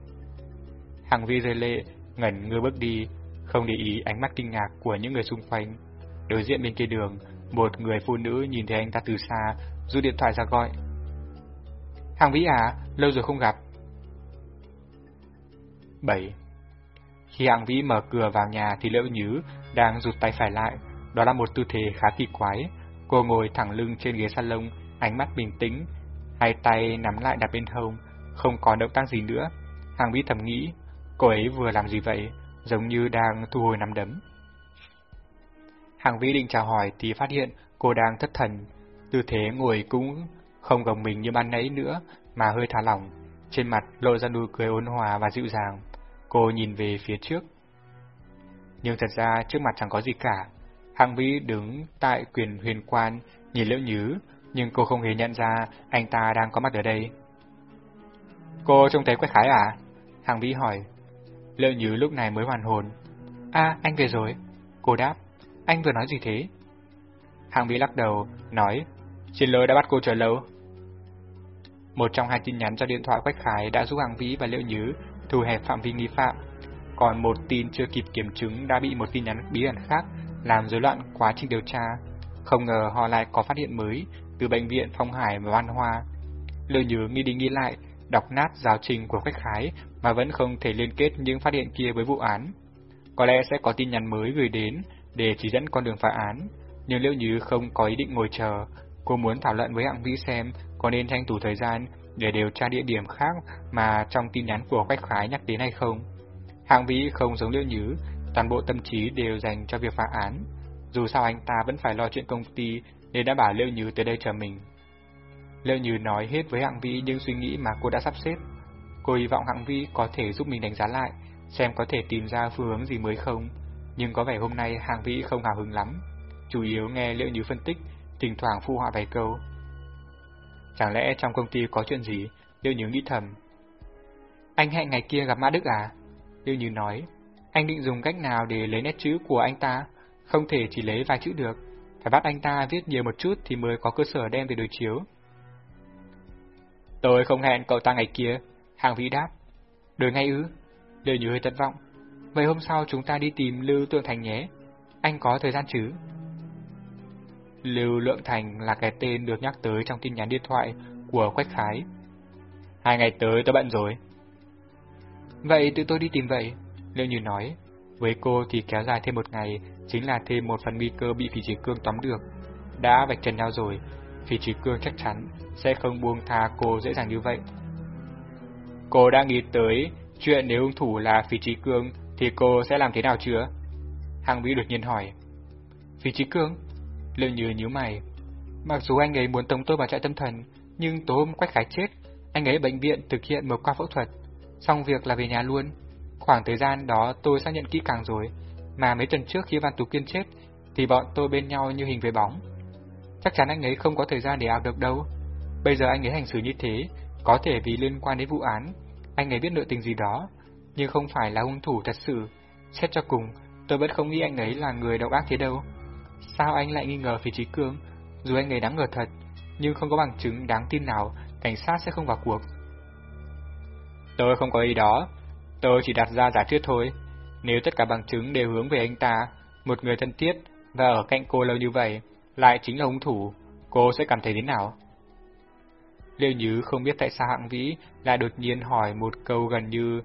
Hàng Vi rơi lệ, ngẩn ngơ bước đi, không để ý ánh mắt kinh ngạc của những người xung quanh. Đối diện bên kia đường, một người phụ nữ nhìn thấy anh ta từ xa, rút điện thoại ra gọi. Hàng Vĩ à, lâu rồi không gặp. 7. Khi Hàng Vĩ mở cửa vào nhà thì Liễu Nhứ đang rụt tay phải lại, đó là một tư thế khá kỳ quái. Cô ngồi thẳng lưng trên ghế salon, ánh mắt bình tĩnh, hai tay nắm lại đặt bên hông, không có động tác gì nữa. Hàng Vĩ thầm nghĩ, cô ấy vừa làm gì vậy? giống như đang thu hồi nắm đấm. Hàng vĩ định chào hỏi thì phát hiện cô đang thất thần, tư thế ngồi cũng không gồng mình như ban nãy nữa mà hơi thả lỏng, trên mặt lộ ra nụ cười ôn hòa và dịu dàng. Cô nhìn về phía trước. Nhưng thật ra trước mặt chẳng có gì cả. Hạng Vĩ đứng tại quyền huyền quan, nhìn Liễu Nhứ, nhưng cô không hề nhận ra anh ta đang có mặt ở đây. Cô trông thấy Quách Khái à? Hạng Vĩ hỏi. Liễu Nhứ lúc này mới hoàn hồn. À, anh về rồi. Cô đáp. Anh vừa nói gì thế? Hạng Vĩ lắc đầu, nói. Xin lỗi đã bắt cô chờ lâu. Một trong hai tin nhắn cho điện thoại Quách Khải đã giúp Hạng Vĩ và Liễu Nhứ thu hẹp phạm vi nghi phạm. Còn một tin chưa kịp kiểm chứng đã bị một tin nhắn bí ẩn khác làm rối loạn quá trình điều tra. Không ngờ họ lại có phát hiện mới từ bệnh viện Phong Hải và Văn Hoa. Lưu Nhứ nghĩ đi nghĩ lại, đọc nát giáo trình của Quách khái mà vẫn không thể liên kết những phát hiện kia với vụ án. Có lẽ sẽ có tin nhắn mới gửi đến để chỉ dẫn con đường phá án, nhưng Liễu Nhứ không có ý định ngồi chờ, cô muốn thảo luận với Hạng Vĩ xem có nên tranh thủ thời gian để điều tra địa điểm khác mà trong tin nhắn của Quách Khái nhắc đến hay không. Hạng Vĩ không giống Liễu Nhứ, toàn bộ tâm trí đều dành cho việc phá án. Dù sao anh ta vẫn phải lo chuyện công ty nên đã bảo Liễu Nhứ tới đây chờ mình. Liễu Nhứ nói hết với Hạng Vĩ những suy nghĩ mà cô đã sắp xếp. Cô hy vọng Hạng Vĩ có thể giúp mình đánh giá lại, xem có thể tìm ra phương hướng gì mới không. Nhưng có vẻ hôm nay Hạng Vĩ không hào hứng lắm, chủ yếu nghe Liễu Nhứ phân tích, thỉnh thoảng phụ họa vài câu. Chẳng lẽ trong công ty có chuyện gì? Liêu Như nghĩ thầm. Anh hẹn ngày kia gặp Mã Đức à? Liêu Như nói. Anh định dùng cách nào để lấy nét chữ của anh ta? Không thể chỉ lấy vài chữ được. Phải bắt anh ta viết nhiều một chút thì mới có cơ sở đem về đối chiếu. Tôi không hẹn cậu ta ngày kia. Hàng Vĩ đáp. Đời ngay ư? Liêu Như hơi thất vọng. Vậy hôm sau chúng ta đi tìm Lưu Tượng Thành nhé. Anh có thời gian chứ? Lưu Lượng Thành là cái tên được nhắc tới trong tin nhắn điện thoại của Quách Khái. Hai ngày tới tôi bận rồi. Vậy tự tôi đi tìm vậy, Liệu Như nói. Với cô thì kéo dài thêm một ngày chính là thêm một phần nguy cơ bị phỉ trí cương tóm được. Đã vạch trần nhau rồi, phỉ trí cương chắc chắn sẽ không buông tha cô dễ dàng như vậy. Cô đã nghĩ tới chuyện nếu hung thủ là phỉ trí cương thì cô sẽ làm thế nào chưa? Hàng Vĩ đột nhiên hỏi. Phỉ trí cương? Lưu như nhíu mày. Mặc dù anh ấy muốn tống tôi vào trại tâm thần, nhưng tối hôm Quách Khải chết, anh ấy ở bệnh viện thực hiện một ca phẫu thuật, xong việc là về nhà luôn. Khoảng thời gian đó tôi xác nhận kỹ càng rồi, mà mấy tuần trước khi Văn Tú Kiên chết, thì bọn tôi bên nhau như hình với bóng. Chắc chắn anh ấy không có thời gian để ảo được đâu. Bây giờ anh ấy hành xử như thế, có thể vì liên quan đến vụ án, anh ấy biết nội tình gì đó, nhưng không phải là hung thủ thật sự. Xét cho cùng, tôi vẫn không nghĩ anh ấy là người độc ác thế đâu. Sao anh lại nghi ngờ phía trí cương? Dù anh ấy đáng ngờ thật, nhưng không có bằng chứng đáng tin nào, cảnh sát sẽ không vào cuộc. Tôi không có ý đó, tôi chỉ đặt ra giả thuyết thôi. Nếu tất cả bằng chứng đều hướng về anh ta, một người thân thiết và ở cạnh cô lâu như vậy, lại chính là hung thủ, cô sẽ cảm thấy thế nào? Liêu Nhứ không biết tại sao hạng vĩ lại đột nhiên hỏi một câu gần như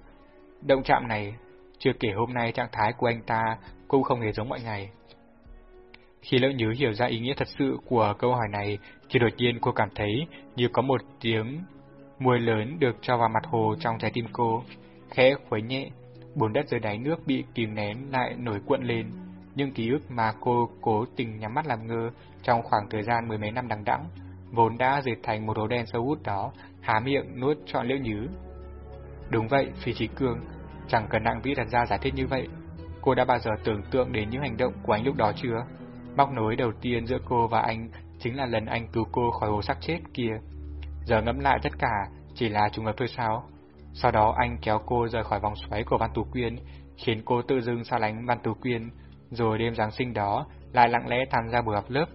động chạm này, chưa kể hôm nay trạng thái của anh ta cũng không hề giống mọi ngày. Khi Lão Nhứ hiểu ra ý nghĩa thật sự của câu hỏi này, thì đột nhiên cô cảm thấy như có một tiếng muôi lớn được cho vào mặt hồ trong trái tim cô. Khẽ khuấy nhẹ, bùn đất dưới đáy nước bị kìm nén lại nổi cuộn lên. Nhưng ký ức mà cô cố tình nhắm mắt làm ngơ trong khoảng thời gian mười mấy năm đằng đẵng, vốn đã dệt thành một hố đen sâu hút đó, há miệng nuốt trọn liễu nhứ. Đúng vậy, Phi Trí Cương, chẳng cần nặng vĩ đặt ra giải thích như vậy. Cô đã bao giờ tưởng tượng đến những hành động của anh lúc đó chưa? Móc nối đầu tiên giữa cô và anh chính là lần anh cứu cô khỏi hồ xác chết kia. Giờ ngẫm lại tất cả chỉ là trùng hợp thôi sao? Sau đó anh kéo cô rời khỏi vòng xoáy của Văn Tú Quyên, khiến cô tự dưng xa lánh Văn Tú Quyên, rồi đêm Giáng sinh đó lại lặng lẽ tham gia buổi học lớp.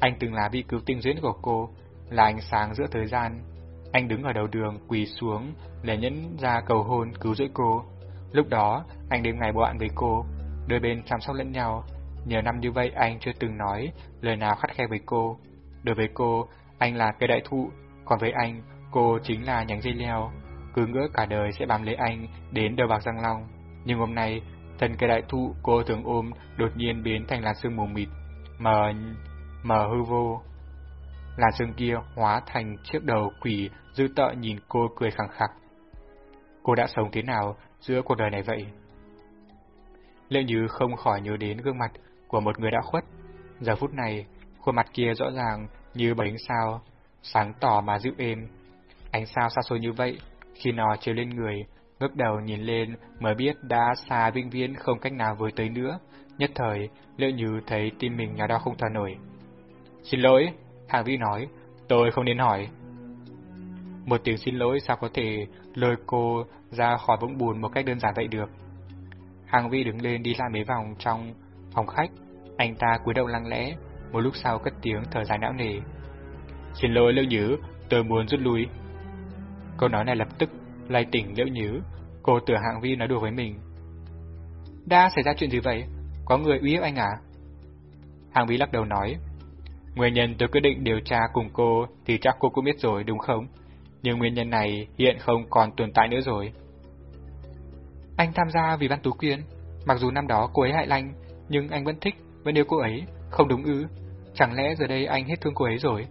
Anh từng là vị cứu tinh duyên của cô, là ánh sáng giữa thời gian. Anh đứng ở đầu đường quỳ xuống để nhẫn ra cầu hôn cứu rỗi cô. Lúc đó, anh đêm ngày bạn với cô, đôi bên chăm sóc lẫn nhau, nhiều năm như vậy anh chưa từng nói lời nào khắt khe với cô. Đối với cô, anh là cây đại thụ, còn với anh, cô chính là nhánh dây leo. Cứ ngỡ cả đời sẽ bám lấy anh đến đầu bạc răng long. Nhưng hôm nay, thân cây đại thụ cô thường ôm đột nhiên biến thành làn sương mù mịt, mờ, mờ hư vô. Làn sương kia hóa thành chiếc đầu quỷ dư tợ nhìn cô cười khẳng khặc. Cô đã sống thế nào giữa cuộc đời này vậy? Liệu như không khỏi nhớ đến gương mặt của một người đã khuất. Giờ phút này, khuôn mặt kia rõ ràng như bảy ánh sao, sáng tỏ mà dịu êm. Ánh sao xa xôi như vậy, Khi nó chiếu lên người, ngước đầu nhìn lên mới biết đã xa vĩnh viễn không cách nào với tới nữa. Nhất thời, Liệu Như thấy tim mình nhỏ đau không thở nổi. Xin lỗi, Hàng Vĩ nói, tôi không nên hỏi. Một tiếng xin lỗi sao có thể lôi cô ra khỏi vũng bùn một cách đơn giản vậy được. Hàng Vi đứng lên đi lại mấy vòng trong phòng khách, anh ta cúi đầu lặng lẽ, một lúc sau cất tiếng thở dài não nề. Xin lỗi Liễu Nhứ, tôi muốn rút lui. Câu nói này lập tức lay tỉnh Liễu Nhứ, cô tưởng hạng Vi nói đùa với mình. Đã xảy ra chuyện gì vậy? Có người uy hiếp anh à? hạng Vi lắc đầu nói, Nguyên nhân tôi quyết định điều tra cùng cô thì chắc cô cũng biết rồi đúng không? Nhưng nguyên nhân này hiện không còn tồn tại nữa rồi. Anh tham gia vì Văn Tú Quyên, mặc dù năm đó cô ấy hại lanh, nhưng anh vẫn thích, vẫn yêu cô ấy, không đúng ư? Chẳng lẽ giờ đây anh hết thương cô ấy rồi?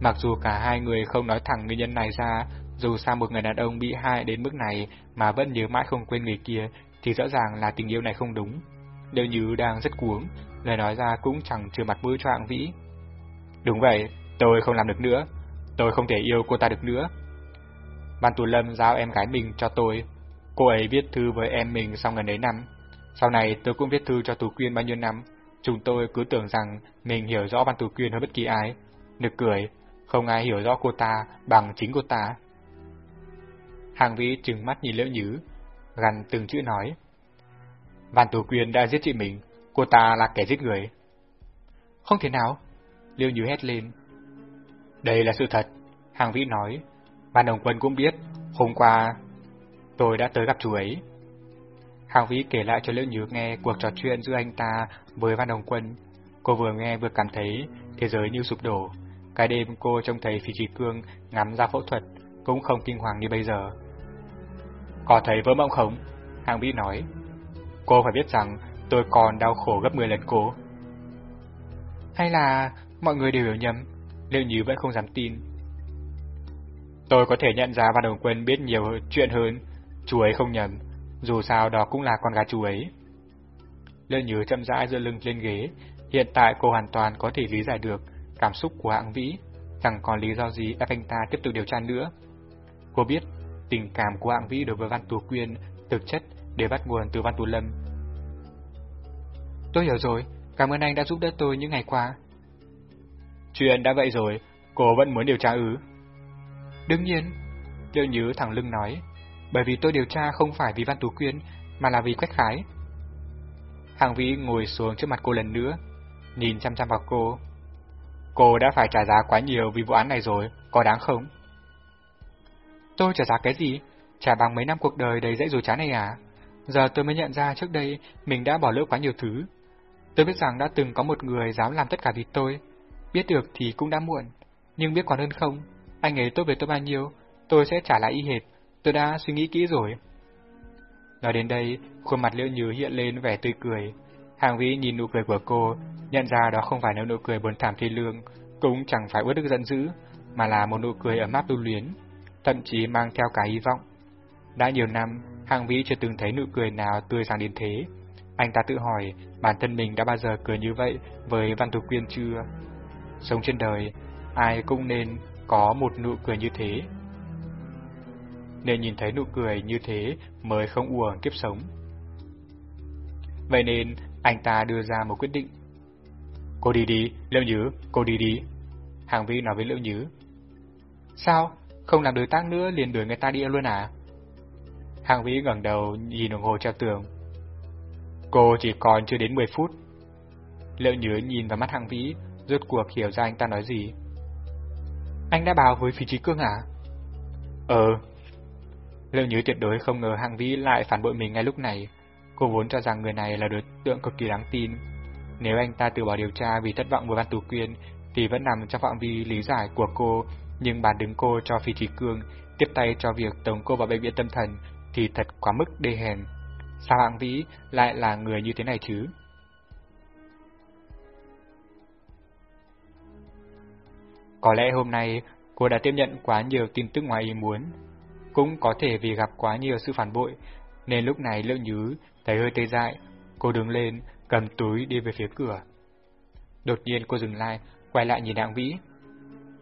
Mặc dù cả hai người không nói thẳng nguyên nhân này ra, dù sao một người đàn ông bị hại đến mức này mà vẫn nhớ mãi không quên người kia, thì rõ ràng là tình yêu này không đúng. Đều như đang rất cuống, lời nói ra cũng chẳng trừ mặt mũi cho hạng vĩ. Đúng vậy, tôi không làm được nữa, tôi không thể yêu cô ta được nữa. Ban Tù Lâm giao em gái mình cho tôi, cô ấy viết thư với em mình sau gần ấy năm. Sau này tôi cũng viết thư cho Tú Quyên bao nhiêu năm, chúng tôi cứ tưởng rằng mình hiểu rõ Ban Tú Quyên hơn bất kỳ ai. Nực cười, không ai hiểu rõ cô ta bằng chính cô ta. Hàng Vĩ trừng mắt nhìn Liễu Nhứ, gằn từng chữ nói. Văn Tú Quyên đã giết chị mình, cô ta là kẻ giết người. Không thể nào, Liễu Nhứ hét lên. Đây là sự thật, Hàng Vĩ nói. và Đồng Quân cũng biết, hôm qua tôi đã tới gặp chú ấy. Hàng Vĩ kể lại cho Liễu Như nghe cuộc trò chuyện giữa anh ta với Văn Đồng Quân. Cô vừa nghe vừa cảm thấy thế giới như sụp đổ. Cái đêm cô trông thấy Phi Trí Cương ngắm ra phẫu thuật cũng không kinh hoàng như bây giờ. Có thấy vỡ mộng không? Hàng Vĩ nói. Cô phải biết rằng tôi còn đau khổ gấp 10 lần cô. Hay là mọi người đều hiểu nhầm, Liễu Như vẫn không dám tin. Tôi có thể nhận ra Văn Đồng Quân biết nhiều chuyện hơn, chú ấy không nhầm, dù sao đó cũng là con gái chú ấy. Liệu Như chậm rãi dựa lưng lên ghế, hiện tại cô hoàn toàn có thể lý giải được cảm xúc của hạng vĩ, chẳng còn lý do gì ép anh ta tiếp tục điều tra nữa. Cô biết tình cảm của hạng vĩ đối với Văn Tú Quyên thực chất để bắt nguồn từ Văn Tú Lâm. Tôi hiểu rồi, cảm ơn anh đã giúp đỡ tôi những ngày qua. Chuyện đã vậy rồi, cô vẫn muốn điều tra ư? Đương nhiên, Liệu Nhứ thẳng lưng nói, bởi vì tôi điều tra không phải vì Văn Tú Quyên, mà là vì Quách Khái. Hàng Vĩ ngồi xuống trước mặt cô lần nữa, nhìn chăm chăm vào cô. Cô đã phải trả giá quá nhiều vì vụ án này rồi, có đáng không? Tôi trả giá cái gì? Trả bằng mấy năm cuộc đời đầy dãy dù chán này à? Giờ tôi mới nhận ra trước đây mình đã bỏ lỡ quá nhiều thứ. Tôi biết rằng đã từng có một người dám làm tất cả vì tôi. Biết được thì cũng đã muộn, nhưng biết còn hơn không, anh ấy tốt với tôi bao nhiêu, tôi sẽ trả lại y hệt, tôi đã suy nghĩ kỹ rồi. Nói đến đây, khuôn mặt Liễu Như hiện lên vẻ tươi cười. Hàng Vĩ nhìn nụ cười của cô, nhận ra đó không phải là nụ cười buồn thảm thi lương, cũng chẳng phải uất đức giận dữ, mà là một nụ cười ấm áp lưu luyến, thậm chí mang theo cả hy vọng. Đã nhiều năm, Hàng Vĩ chưa từng thấy nụ cười nào tươi sáng đến thế. Anh ta tự hỏi bản thân mình đã bao giờ cười như vậy với Văn Thục Quyên chưa? Sống trên đời, ai cũng nên có một nụ cười như thế. Nên nhìn thấy nụ cười như thế mới không uổng kiếp sống. Vậy nên, anh ta đưa ra một quyết định. Cô đi đi, Liễu Nhứ, cô đi đi. Hàng Vi nói với Liễu Nhứ. Sao? Không làm đối tác nữa liền đuổi người ta đi luôn à? Hàng Vĩ ngẩng đầu nhìn đồng hồ treo tường. Cô chỉ còn chưa đến 10 phút. Liệu Nhứ nhìn vào mắt Hàng Vĩ, rốt cuộc hiểu ra anh ta nói gì. Anh đã báo với phí trí cương à? Ờ. Liệu nhớ tuyệt đối không ngờ hạng Vĩ lại phản bội mình ngay lúc này. Cô vốn cho rằng người này là đối tượng cực kỳ đáng tin. Nếu anh ta từ bỏ điều tra vì thất vọng với Văn Tú Quyên, thì vẫn nằm trong phạm vi lý giải của cô, nhưng bàn đứng cô cho Phi Trí Cương tiếp tay cho việc tống cô vào bệnh viện tâm thần thì thật quá mức đê hèn. Sao hạng vĩ lại là người như thế này chứ? Có lẽ hôm nay cô đã tiếp nhận quá nhiều tin tức ngoài ý muốn. Cũng có thể vì gặp quá nhiều sự phản bội, nên lúc này Lượng Nhứ thấy hơi tê dại, cô đứng lên, cầm túi đi về phía cửa. Đột nhiên cô dừng lại, quay lại nhìn đặng vĩ.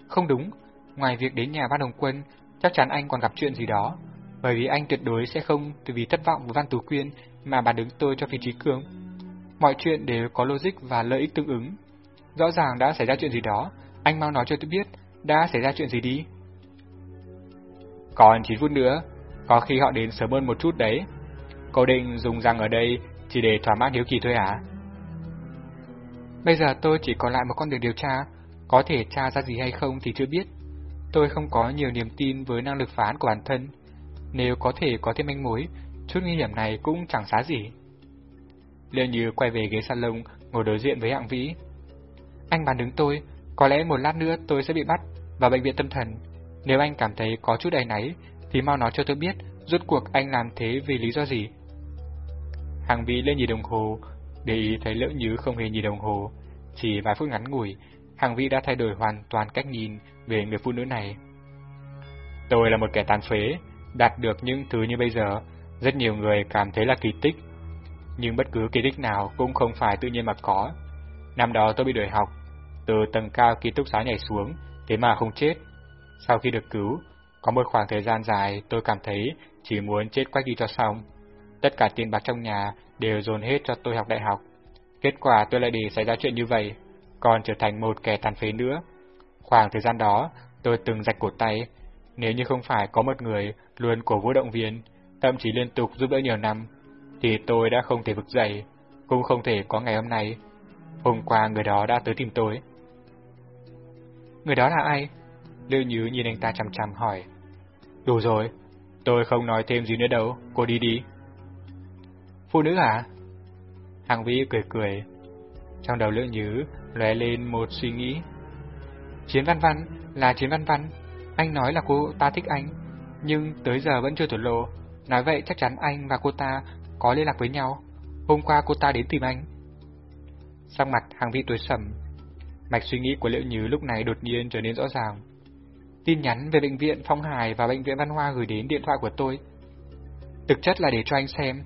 Không đúng, ngoài việc đến nhà Văn Hồng Quân, chắc chắn anh còn gặp chuyện gì đó, bởi vì anh tuyệt đối sẽ không từ vì thất vọng với Văn Tú Quyên mà bà đứng tôi cho vị trí cường. Mọi chuyện đều có logic và lợi ích tương ứng. Rõ ràng đã xảy ra chuyện gì đó, anh mau nói cho tôi biết, đã xảy ra chuyện gì đi. Còn 9 phút nữa, có khi họ đến sớm hơn một chút đấy. Cô định dùng răng ở đây chỉ để thỏa mãn hiếu kỳ thôi à? Bây giờ tôi chỉ còn lại một con đường điều tra, có thể tra ra gì hay không thì chưa biết. Tôi không có nhiều niềm tin với năng lực phán của bản thân. Nếu có thể có thêm manh mối, chút nguy hiểm này cũng chẳng xá gì. Liệu như quay về ghế salon, ngồi đối diện với hạng vĩ. Anh bàn đứng tôi, có lẽ một lát nữa tôi sẽ bị bắt vào bệnh viện tâm thần. Nếu anh cảm thấy có chút đầy náy, thì mau nói cho tôi biết rốt cuộc anh làm thế vì lý do gì. Hàng vĩ lên nhìn đồng hồ, để ý thấy lỡ như không hề nhìn đồng hồ. Chỉ vài phút ngắn ngủi, Hàng vĩ đã thay đổi hoàn toàn cách nhìn về người phụ nữ này. Tôi là một kẻ tàn phế, đạt được những thứ như bây giờ, rất nhiều người cảm thấy là kỳ tích. Nhưng bất cứ kỳ tích nào cũng không phải tự nhiên mà có. Năm đó tôi bị đuổi học, từ tầng cao ký túc xá nhảy xuống, thế mà không chết. Sau khi được cứu, có một khoảng thời gian dài tôi cảm thấy chỉ muốn chết quách đi cho xong. Tất cả tiền bạc trong nhà đều dồn hết cho tôi học đại học. Kết quả tôi lại để xảy ra chuyện như vậy, còn trở thành một kẻ tàn phế nữa. Khoảng thời gian đó, tôi từng rạch cổ tay. Nếu như không phải có một người luôn cổ vũ động viên, thậm chí liên tục giúp đỡ nhiều năm, thì tôi đã không thể vực dậy, cũng không thể có ngày hôm nay. Hôm qua người đó đã tới tìm tôi. Người đó là ai? Lưu Nhứ nhìn anh ta chăm chăm hỏi. Đủ rồi, tôi không nói thêm gì nữa đâu, cô đi đi. Phụ nữ à? Hàng Vĩ cười cười. Trong đầu Lưu Nhứ lóe lên một suy nghĩ. Chiến Văn Văn là Chiến Văn Văn, anh nói là cô ta thích anh, nhưng tới giờ vẫn chưa thổ lộ. Nói vậy chắc chắn anh và cô ta có liên lạc với nhau. Hôm qua cô ta đến tìm anh. Sang mặt hàng Vĩ tối sầm, mạch suy nghĩ của Liễu Như lúc này đột nhiên trở nên rõ ràng. Tin nhắn về bệnh viện Phong Hải và bệnh viện Văn Hoa gửi đến điện thoại của tôi. Thực chất là để cho anh xem.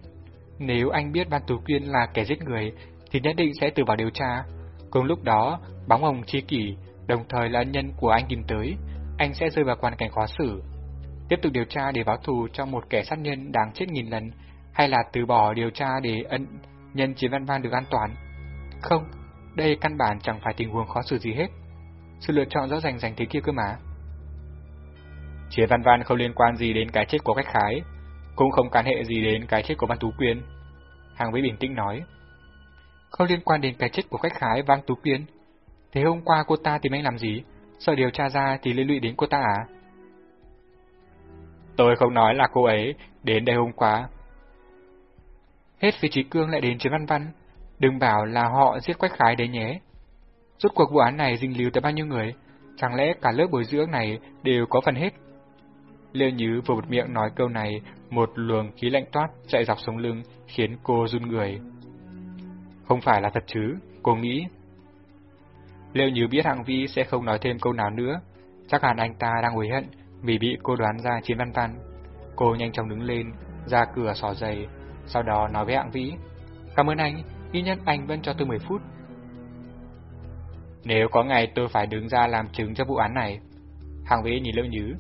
Nếu anh biết Văn Tú Quyên là kẻ giết người, thì nhất định sẽ từ vào điều tra. Cùng lúc đó, bóng hồng chi kỷ, đồng thời là ân nhân của anh tìm tới, anh sẽ rơi vào hoàn cảnh khó xử. Tiếp tục điều tra để báo thù cho một kẻ sát nhân đáng chết nghìn lần, hay là từ bỏ điều tra để ân nhân chiến văn văn được an toàn? Không, đây căn bản chẳng phải tình huống khó xử gì hết. Sự lựa chọn rõ ràng dành thế kia cơ mà. Chuyện văn văn không liên quan gì đến cái chết của khách khái, cũng không can hệ gì đến cái chết của Văn Tú Quyên. Hàng Vĩ bình tĩnh nói. Không liên quan đến cái chết của khách khái Văn Tú Quyên. Thế hôm qua cô ta tìm anh làm gì? Sợ điều tra ra thì liên lụy đến cô ta à? Tôi không nói là cô ấy đến đây hôm qua. Hết phía trí cương lại đến Trấn Văn Văn. Đừng bảo là họ giết quách khái đấy nhé. Rốt cuộc vụ án này dình lưu tới bao nhiêu người? Chẳng lẽ cả lớp bồi dưỡng này đều có phần hết? Liêu Nhứ vừa bật miệng nói câu này, một luồng khí lạnh toát chạy dọc sống lưng khiến cô run người. Không phải là thật chứ, cô nghĩ. Liêu Nhứ biết Hạng Vi sẽ không nói thêm câu nào nữa, chắc hẳn anh ta đang hối hận vì bị cô đoán ra chiến văn văn. Cô nhanh chóng đứng lên, ra cửa xỏ giày, sau đó nói với Hạng Vĩ. Cảm ơn anh, ít nhất anh vẫn cho tôi 10 phút. Nếu có ngày tôi phải đứng ra làm chứng cho vụ án này, Hạng Vĩ nhìn Liễu Nhứ.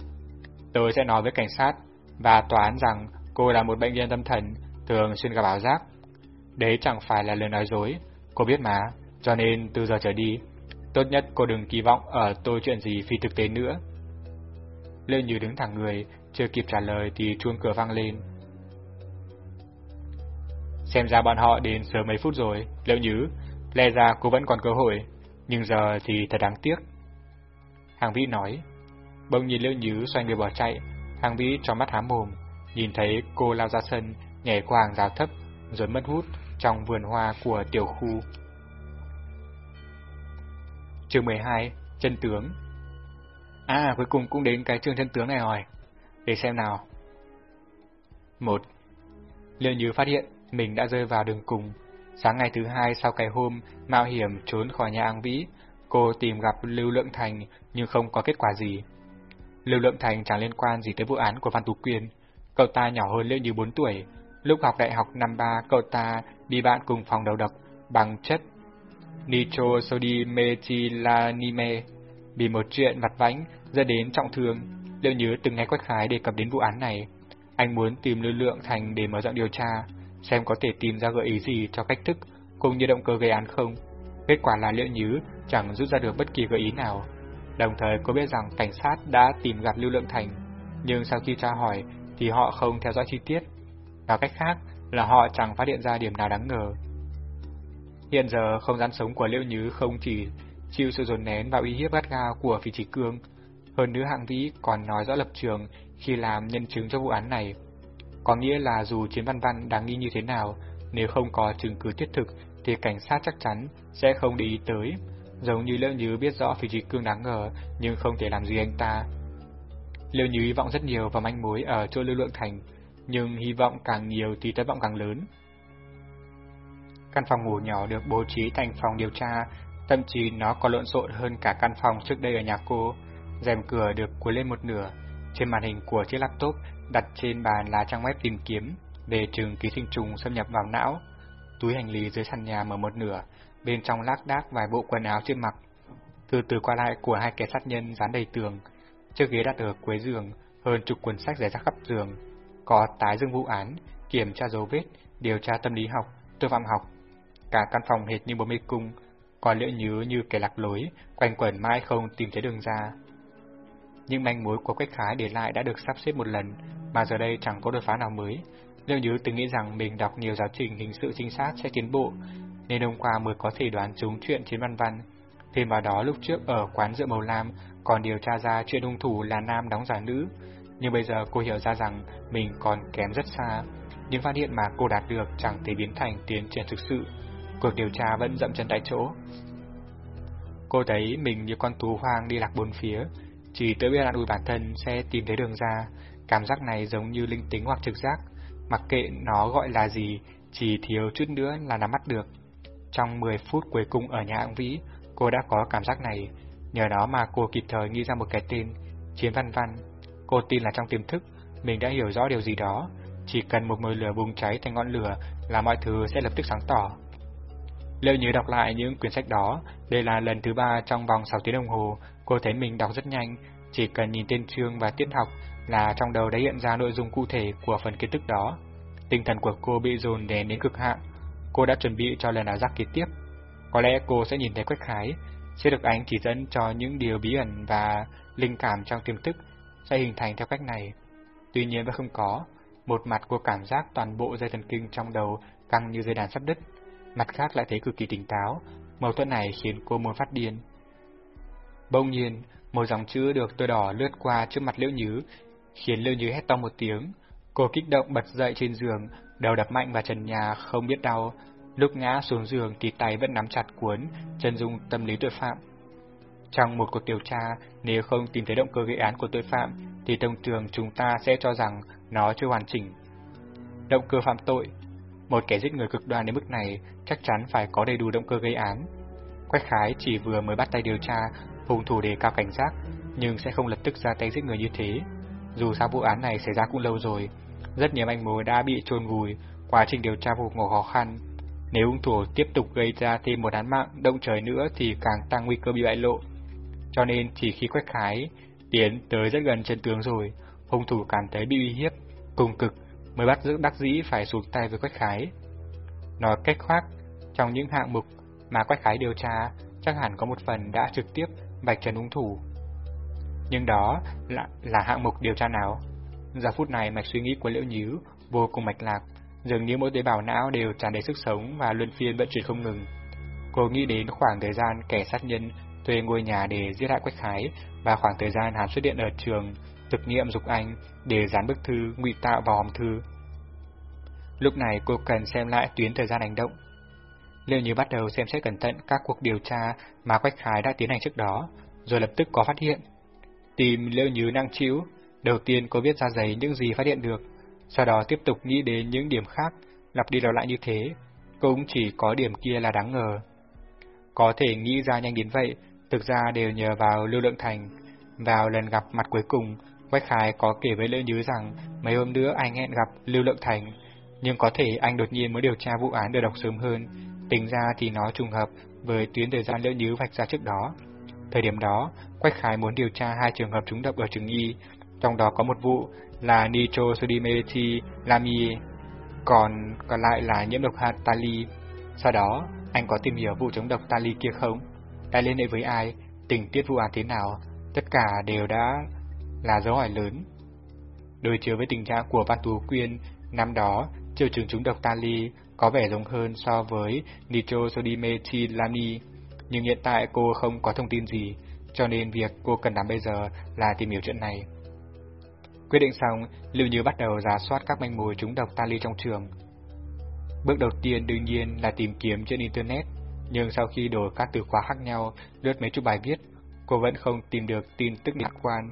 Tôi sẽ nói với cảnh sát và tòa án rằng cô là một bệnh nhân tâm thần thường xuyên gặp ảo giác. Đấy chẳng phải là lời nói dối, cô biết mà, cho nên từ giờ trở đi, tốt nhất cô đừng kỳ vọng ở tôi chuyện gì phi thực tế nữa. Lê Như đứng thẳng người, chưa kịp trả lời thì chuông cửa vang lên. Xem ra bọn họ đến sớm mấy phút rồi, Liệu Như, lẽ ra cô vẫn còn cơ hội, nhưng giờ thì thật đáng tiếc. Hàng Vĩ nói, bỗng nhìn Liễu Nhứ xoay người bỏ chạy, Hàng Vĩ trong mắt há mồm, nhìn thấy cô lao ra sân, nhảy qua hàng rào thấp, rồi mất hút trong vườn hoa của tiểu khu. Chương 12, chân tướng À, cuối cùng cũng đến cái chương chân tướng này rồi. Để xem nào. một Liệu Như phát hiện mình đã rơi vào đường cùng. Sáng ngày thứ hai sau cái hôm mạo hiểm trốn khỏi nhà Ang Vĩ, cô tìm gặp Lưu Lượng Thành nhưng không có kết quả gì. Lưu Lượng Thành chẳng liên quan gì tới vụ án của Văn Tú Quyên. Cậu ta nhỏ hơn Liệu Như 4 tuổi. Lúc học đại học năm ba, cậu ta bị bạn cùng phòng đầu độc bằng chất nitrosodimethylanime. Vì một chuyện vặt vãnh dẫn đến trọng thương, Liệu nhớ từng nghe Quách Khái đề cập đến vụ án này, anh muốn tìm lưu lượng thành để mở rộng điều tra, xem có thể tìm ra gợi ý gì cho cách thức cũng như động cơ gây án không. Kết quả là Liệu Như chẳng rút ra được bất kỳ gợi ý nào. Đồng thời cô biết rằng cảnh sát đã tìm gặp Lưu Lượng Thành, nhưng sau khi tra hỏi thì họ không theo dõi chi tiết. Nói cách khác là họ chẳng phát hiện ra điểm nào đáng ngờ. Hiện giờ không gian sống của Liễu Nhứ không chỉ chịu sự dồn nén và uy hiếp gắt gao của Phi Trí Cương, hơn nữa hạng vĩ còn nói rõ lập trường khi làm nhân chứng cho vụ án này. Có nghĩa là dù Chiến Văn Văn đáng nghi như thế nào, nếu không có chứng cứ thiết thực thì cảnh sát chắc chắn sẽ không để ý tới. Giống như Liễu Như biết rõ Phi Trí Cương đáng ngờ nhưng không thể làm gì anh ta. Liễu Như hy vọng rất nhiều vào manh mối ở chỗ Lưu Lượng Thành, nhưng hy vọng càng nhiều thì thất vọng càng lớn. Căn phòng ngủ nhỏ được bố trí thành phòng điều tra, thậm chí nó còn lộn xộn hơn cả căn phòng trước đây ở nhà cô. rèm cửa được cuốn lên một nửa, trên màn hình của chiếc laptop đặt trên bàn là trang web tìm kiếm về trường ký sinh trùng xâm nhập vào não. Túi hành lý dưới sàn nhà mở một nửa, bên trong lác đác vài bộ quần áo trên mặc. Từ từ qua lại của hai kẻ sát nhân dán đầy tường, chiếc ghế đặt ở cuối giường, hơn chục cuốn sách rải rác khắp giường, có tái dương vụ án, kiểm tra dấu vết, điều tra tâm lý học, tội phạm học. Cả căn phòng hệt như một mê cung, còn liễu nhứ như kẻ lạc lối, quanh quẩn mãi không tìm thấy đường ra. Những manh mối của Quách Khái để lại đã được sắp xếp một lần, mà giờ đây chẳng có đột phá nào mới. Liễu nhứ từng nghĩ rằng mình đọc nhiều giáo trình hình sự trinh sát sẽ tiến bộ, nên hôm qua mới có thể đoán trúng chuyện chiến văn văn. Thêm vào đó lúc trước ở quán rượu màu lam còn điều tra ra chuyện hung thủ là nam đóng giả nữ, nhưng bây giờ cô hiểu ra rằng mình còn kém rất xa. Những phát hiện mà cô đạt được chẳng thể biến thành tiến triển thực sự. Cuộc điều tra vẫn dậm chân tại chỗ. Cô thấy mình như con thú hoang đi lạc bốn phía, chỉ tự biết là đùi bản thân sẽ tìm thấy đường ra. Cảm giác này giống như linh tính hoặc trực giác, mặc kệ nó gọi là gì, chỉ thiếu chút nữa là nắm bắt được. Trong 10 phút cuối cùng ở nhà ông vĩ, cô đã có cảm giác này, nhờ đó mà cô kịp thời nghĩ ra một cái tên, Chiến Văn Văn. Cô tin là trong tiềm thức, mình đã hiểu rõ điều gì đó, chỉ cần một mồi lửa bùng cháy thành ngọn lửa là mọi thứ sẽ lập tức sáng tỏ. Liệu như đọc lại những quyển sách đó, đây là lần thứ ba trong vòng 6 tiếng đồng hồ, cô thấy mình đọc rất nhanh, chỉ cần nhìn tên chương và tiết học là trong đầu đã hiện ra nội dung cụ thể của phần kiến thức đó. Tinh thần của cô bị dồn đè đến cực hạn, cô đã chuẩn bị cho lần ảo giác kế tiếp. Có lẽ cô sẽ nhìn thấy Quách Khái, sẽ được anh chỉ dẫn cho những điều bí ẩn và linh cảm trong tiềm thức sẽ hình thành theo cách này. Tuy nhiên vẫn không có, một mặt cô cảm giác toàn bộ dây thần kinh trong đầu căng như dây đàn sắp đứt, mặt khác lại thấy cực kỳ tỉnh táo, mâu thuẫn này khiến cô muốn phát điên. Bỗng nhiên, một dòng chữ được tôi đỏ lướt qua trước mặt Liễu Nhứ, khiến Liễu Nhứ hét to một tiếng. Cô kích động bật dậy trên giường, đầu đập mạnh vào trần nhà không biết đau. Lúc ngã xuống giường thì tay vẫn nắm chặt cuốn, chân dung tâm lý tội phạm. Trong một cuộc điều tra, nếu không tìm thấy động cơ gây án của tội phạm, thì thông thường chúng ta sẽ cho rằng nó chưa hoàn chỉnh. Động cơ phạm tội Một kẻ giết người cực đoan đến mức này chắc chắn phải có đầy đủ động cơ gây án. Quách Khái chỉ vừa mới bắt tay điều tra, hung thủ đề cao cảnh giác, nhưng sẽ không lập tức ra tay giết người như thế. Dù sao vụ án này xảy ra cũng lâu rồi, rất nhiều manh mối đã bị chôn vùi, quá trình điều tra vô cùng khó khăn. Nếu hung thủ tiếp tục gây ra thêm một án mạng động trời nữa thì càng tăng nguy cơ bị bại lộ. Cho nên chỉ khi Quách Khái tiến tới rất gần chân tướng rồi, hung thủ cảm thấy bị uy hiếp, cùng cực mới bắt giữ đắc dĩ phải xuống tay với Quách Khái. Nói cách khác, trong những hạng mục mà Quách Khái điều tra, chắc hẳn có một phần đã trực tiếp vạch trần hung thủ. Nhưng đó là, là hạng mục điều tra nào? Giờ phút này mạch suy nghĩ của Liễu Nhíu vô cùng mạch lạc, dường như mỗi tế bào não đều tràn đầy sức sống và luân phiên vận chuyển không ngừng. Cô nghĩ đến khoảng thời gian kẻ sát nhân thuê ngôi nhà để giết hại Quách Khái và khoảng thời gian hắn xuất hiện ở trường thực nghiệm dục anh để dán bức thư ngụy tạo vào hòm thư. Lúc này cô cần xem lại tuyến thời gian hành động. Liệu như bắt đầu xem xét cẩn thận các cuộc điều tra mà Quách Khái đã tiến hành trước đó, rồi lập tức có phát hiện. Tìm Liệu Như năng chiếu đầu tiên cô viết ra giấy những gì phát hiện được, sau đó tiếp tục nghĩ đến những điểm khác, lặp đi lặp lại như thế, cũng chỉ có điểm kia là đáng ngờ. Có thể nghĩ ra nhanh đến vậy, thực ra đều nhờ vào Lưu Lượng Thành. Vào lần gặp mặt cuối cùng, Quách Khải có kể với Lễ Nhứ rằng mấy hôm nữa anh hẹn gặp Lưu Lượng Thành, nhưng có thể anh đột nhiên mới điều tra vụ án được đọc sớm hơn, tính ra thì nó trùng hợp với tuyến thời gian Lễ Nhứ vạch ra trước đó. Thời điểm đó, Quách Khải muốn điều tra hai trường hợp trúng độc ở trường y, trong đó có một vụ là nitrosodimethylamine, còn còn lại là nhiễm độc hạt tali. Sau đó, anh có tìm hiểu vụ chống độc tali kia không? Đã liên hệ với ai? Tình tiết vụ án thế nào? Tất cả đều đã là dấu hỏi lớn. Đối chiếu với tình trạng của Văn Tú Quyên, năm đó, triệu chứng trúng độc tali có vẻ giống hơn so với nitrosodimethylamine, nhưng hiện tại cô không có thông tin gì, cho nên việc cô cần làm bây giờ là tìm hiểu chuyện này. Quyết định xong, Lưu Như bắt đầu giả soát các manh mối trúng độc tali trong trường. Bước đầu tiên đương nhiên là tìm kiếm trên Internet, nhưng sau khi đổi các từ khóa khác nhau, lướt mấy chục bài viết, cô vẫn không tìm được tin tức lạc quan.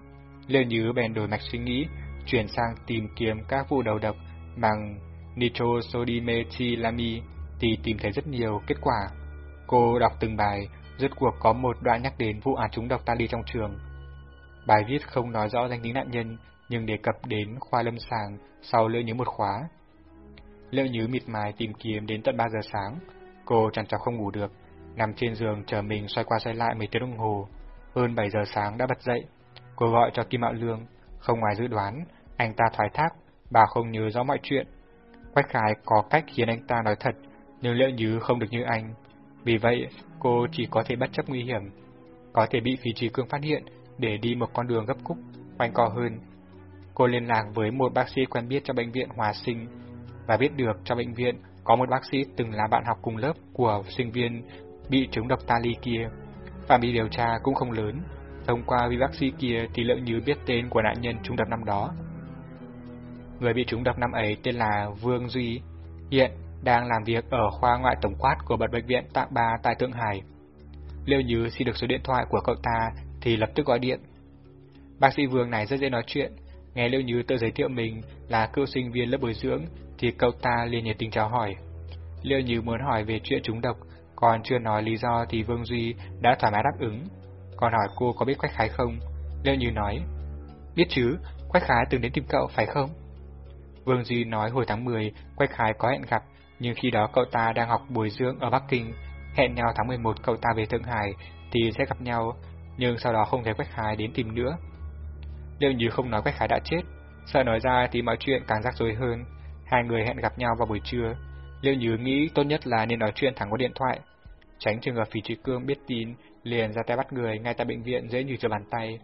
Lưu Như bèn đổi mạch suy nghĩ, chuyển sang tìm kiếm các vụ đầu độc bằng nitrosodimethylamine thì tìm thấy rất nhiều kết quả. Cô đọc từng bài, rốt cuộc có một đoạn nhắc đến vụ án trúng độc tali trong trường. Bài viết không nói rõ danh tính nạn nhân, nhưng đề cập đến khoa lâm sàng sau lỡ nhớ một khóa. Lỡ nhớ mịt mài tìm kiếm đến tận 3 giờ sáng, cô chẳng chọc không ngủ được, nằm trên giường chờ mình xoay qua xoay lại mấy tiếng đồng hồ. Hơn 7 giờ sáng đã bật dậy, cô gọi cho Kim Mạo Lương, không ngoài dự đoán, anh ta thoái thác, bà không nhớ rõ mọi chuyện. Quách Khải có cách khiến anh ta nói thật, nhưng lỡ nhớ không được như anh. Vì vậy, cô chỉ có thể bất chấp nguy hiểm, có thể bị phí trí cương phát hiện để đi một con đường gấp khúc, quanh co hơn. Cô liên lạc với một bác sĩ quen biết trong bệnh viện Hòa Sinh và biết được trong bệnh viện có một bác sĩ từng là bạn học cùng lớp của sinh viên bị trúng độc tali kia. Phạm vi điều tra cũng không lớn, thông qua vị bác sĩ kia thì lỡ như biết tên của nạn nhân trúng độc năm đó. Người bị trúng độc năm ấy tên là Vương Duy, hiện đang làm việc ở khoa ngoại tổng quát của bật bệnh viện Tạng Ba tại Thượng Hải. Liệu như xin được số điện thoại của cậu ta thì lập tức gọi điện. Bác sĩ Vương này rất dễ nói chuyện, nghe Liễu Như tự giới thiệu mình là cựu sinh viên lớp bồi dưỡng thì cậu ta liền nhiệt tình chào hỏi. Liễu Như muốn hỏi về chuyện trúng độc, còn chưa nói lý do thì Vương Duy đã thoải mái đáp ứng. Còn hỏi cô có biết Quách Khái không? Liễu Như nói, biết chứ, Quách Khái từng đến tìm cậu phải không? Vương Duy nói hồi tháng 10, Quách Khái có hẹn gặp, nhưng khi đó cậu ta đang học bồi dưỡng ở Bắc Kinh, hẹn nhau tháng 11 cậu ta về Thượng Hải thì sẽ gặp nhau, nhưng sau đó không thấy Quách Khái đến tìm nữa. Nếu như không nói Quách Khái đã chết, sợ nói ra thì mọi chuyện càng rắc rối hơn. Hai người hẹn gặp nhau vào buổi trưa, Liệu như nghĩ tốt nhất là nên nói chuyện thẳng qua điện thoại, tránh trường hợp Phỉ Trí Cương biết tin liền ra tay bắt người ngay tại bệnh viện dễ như trở bàn tay.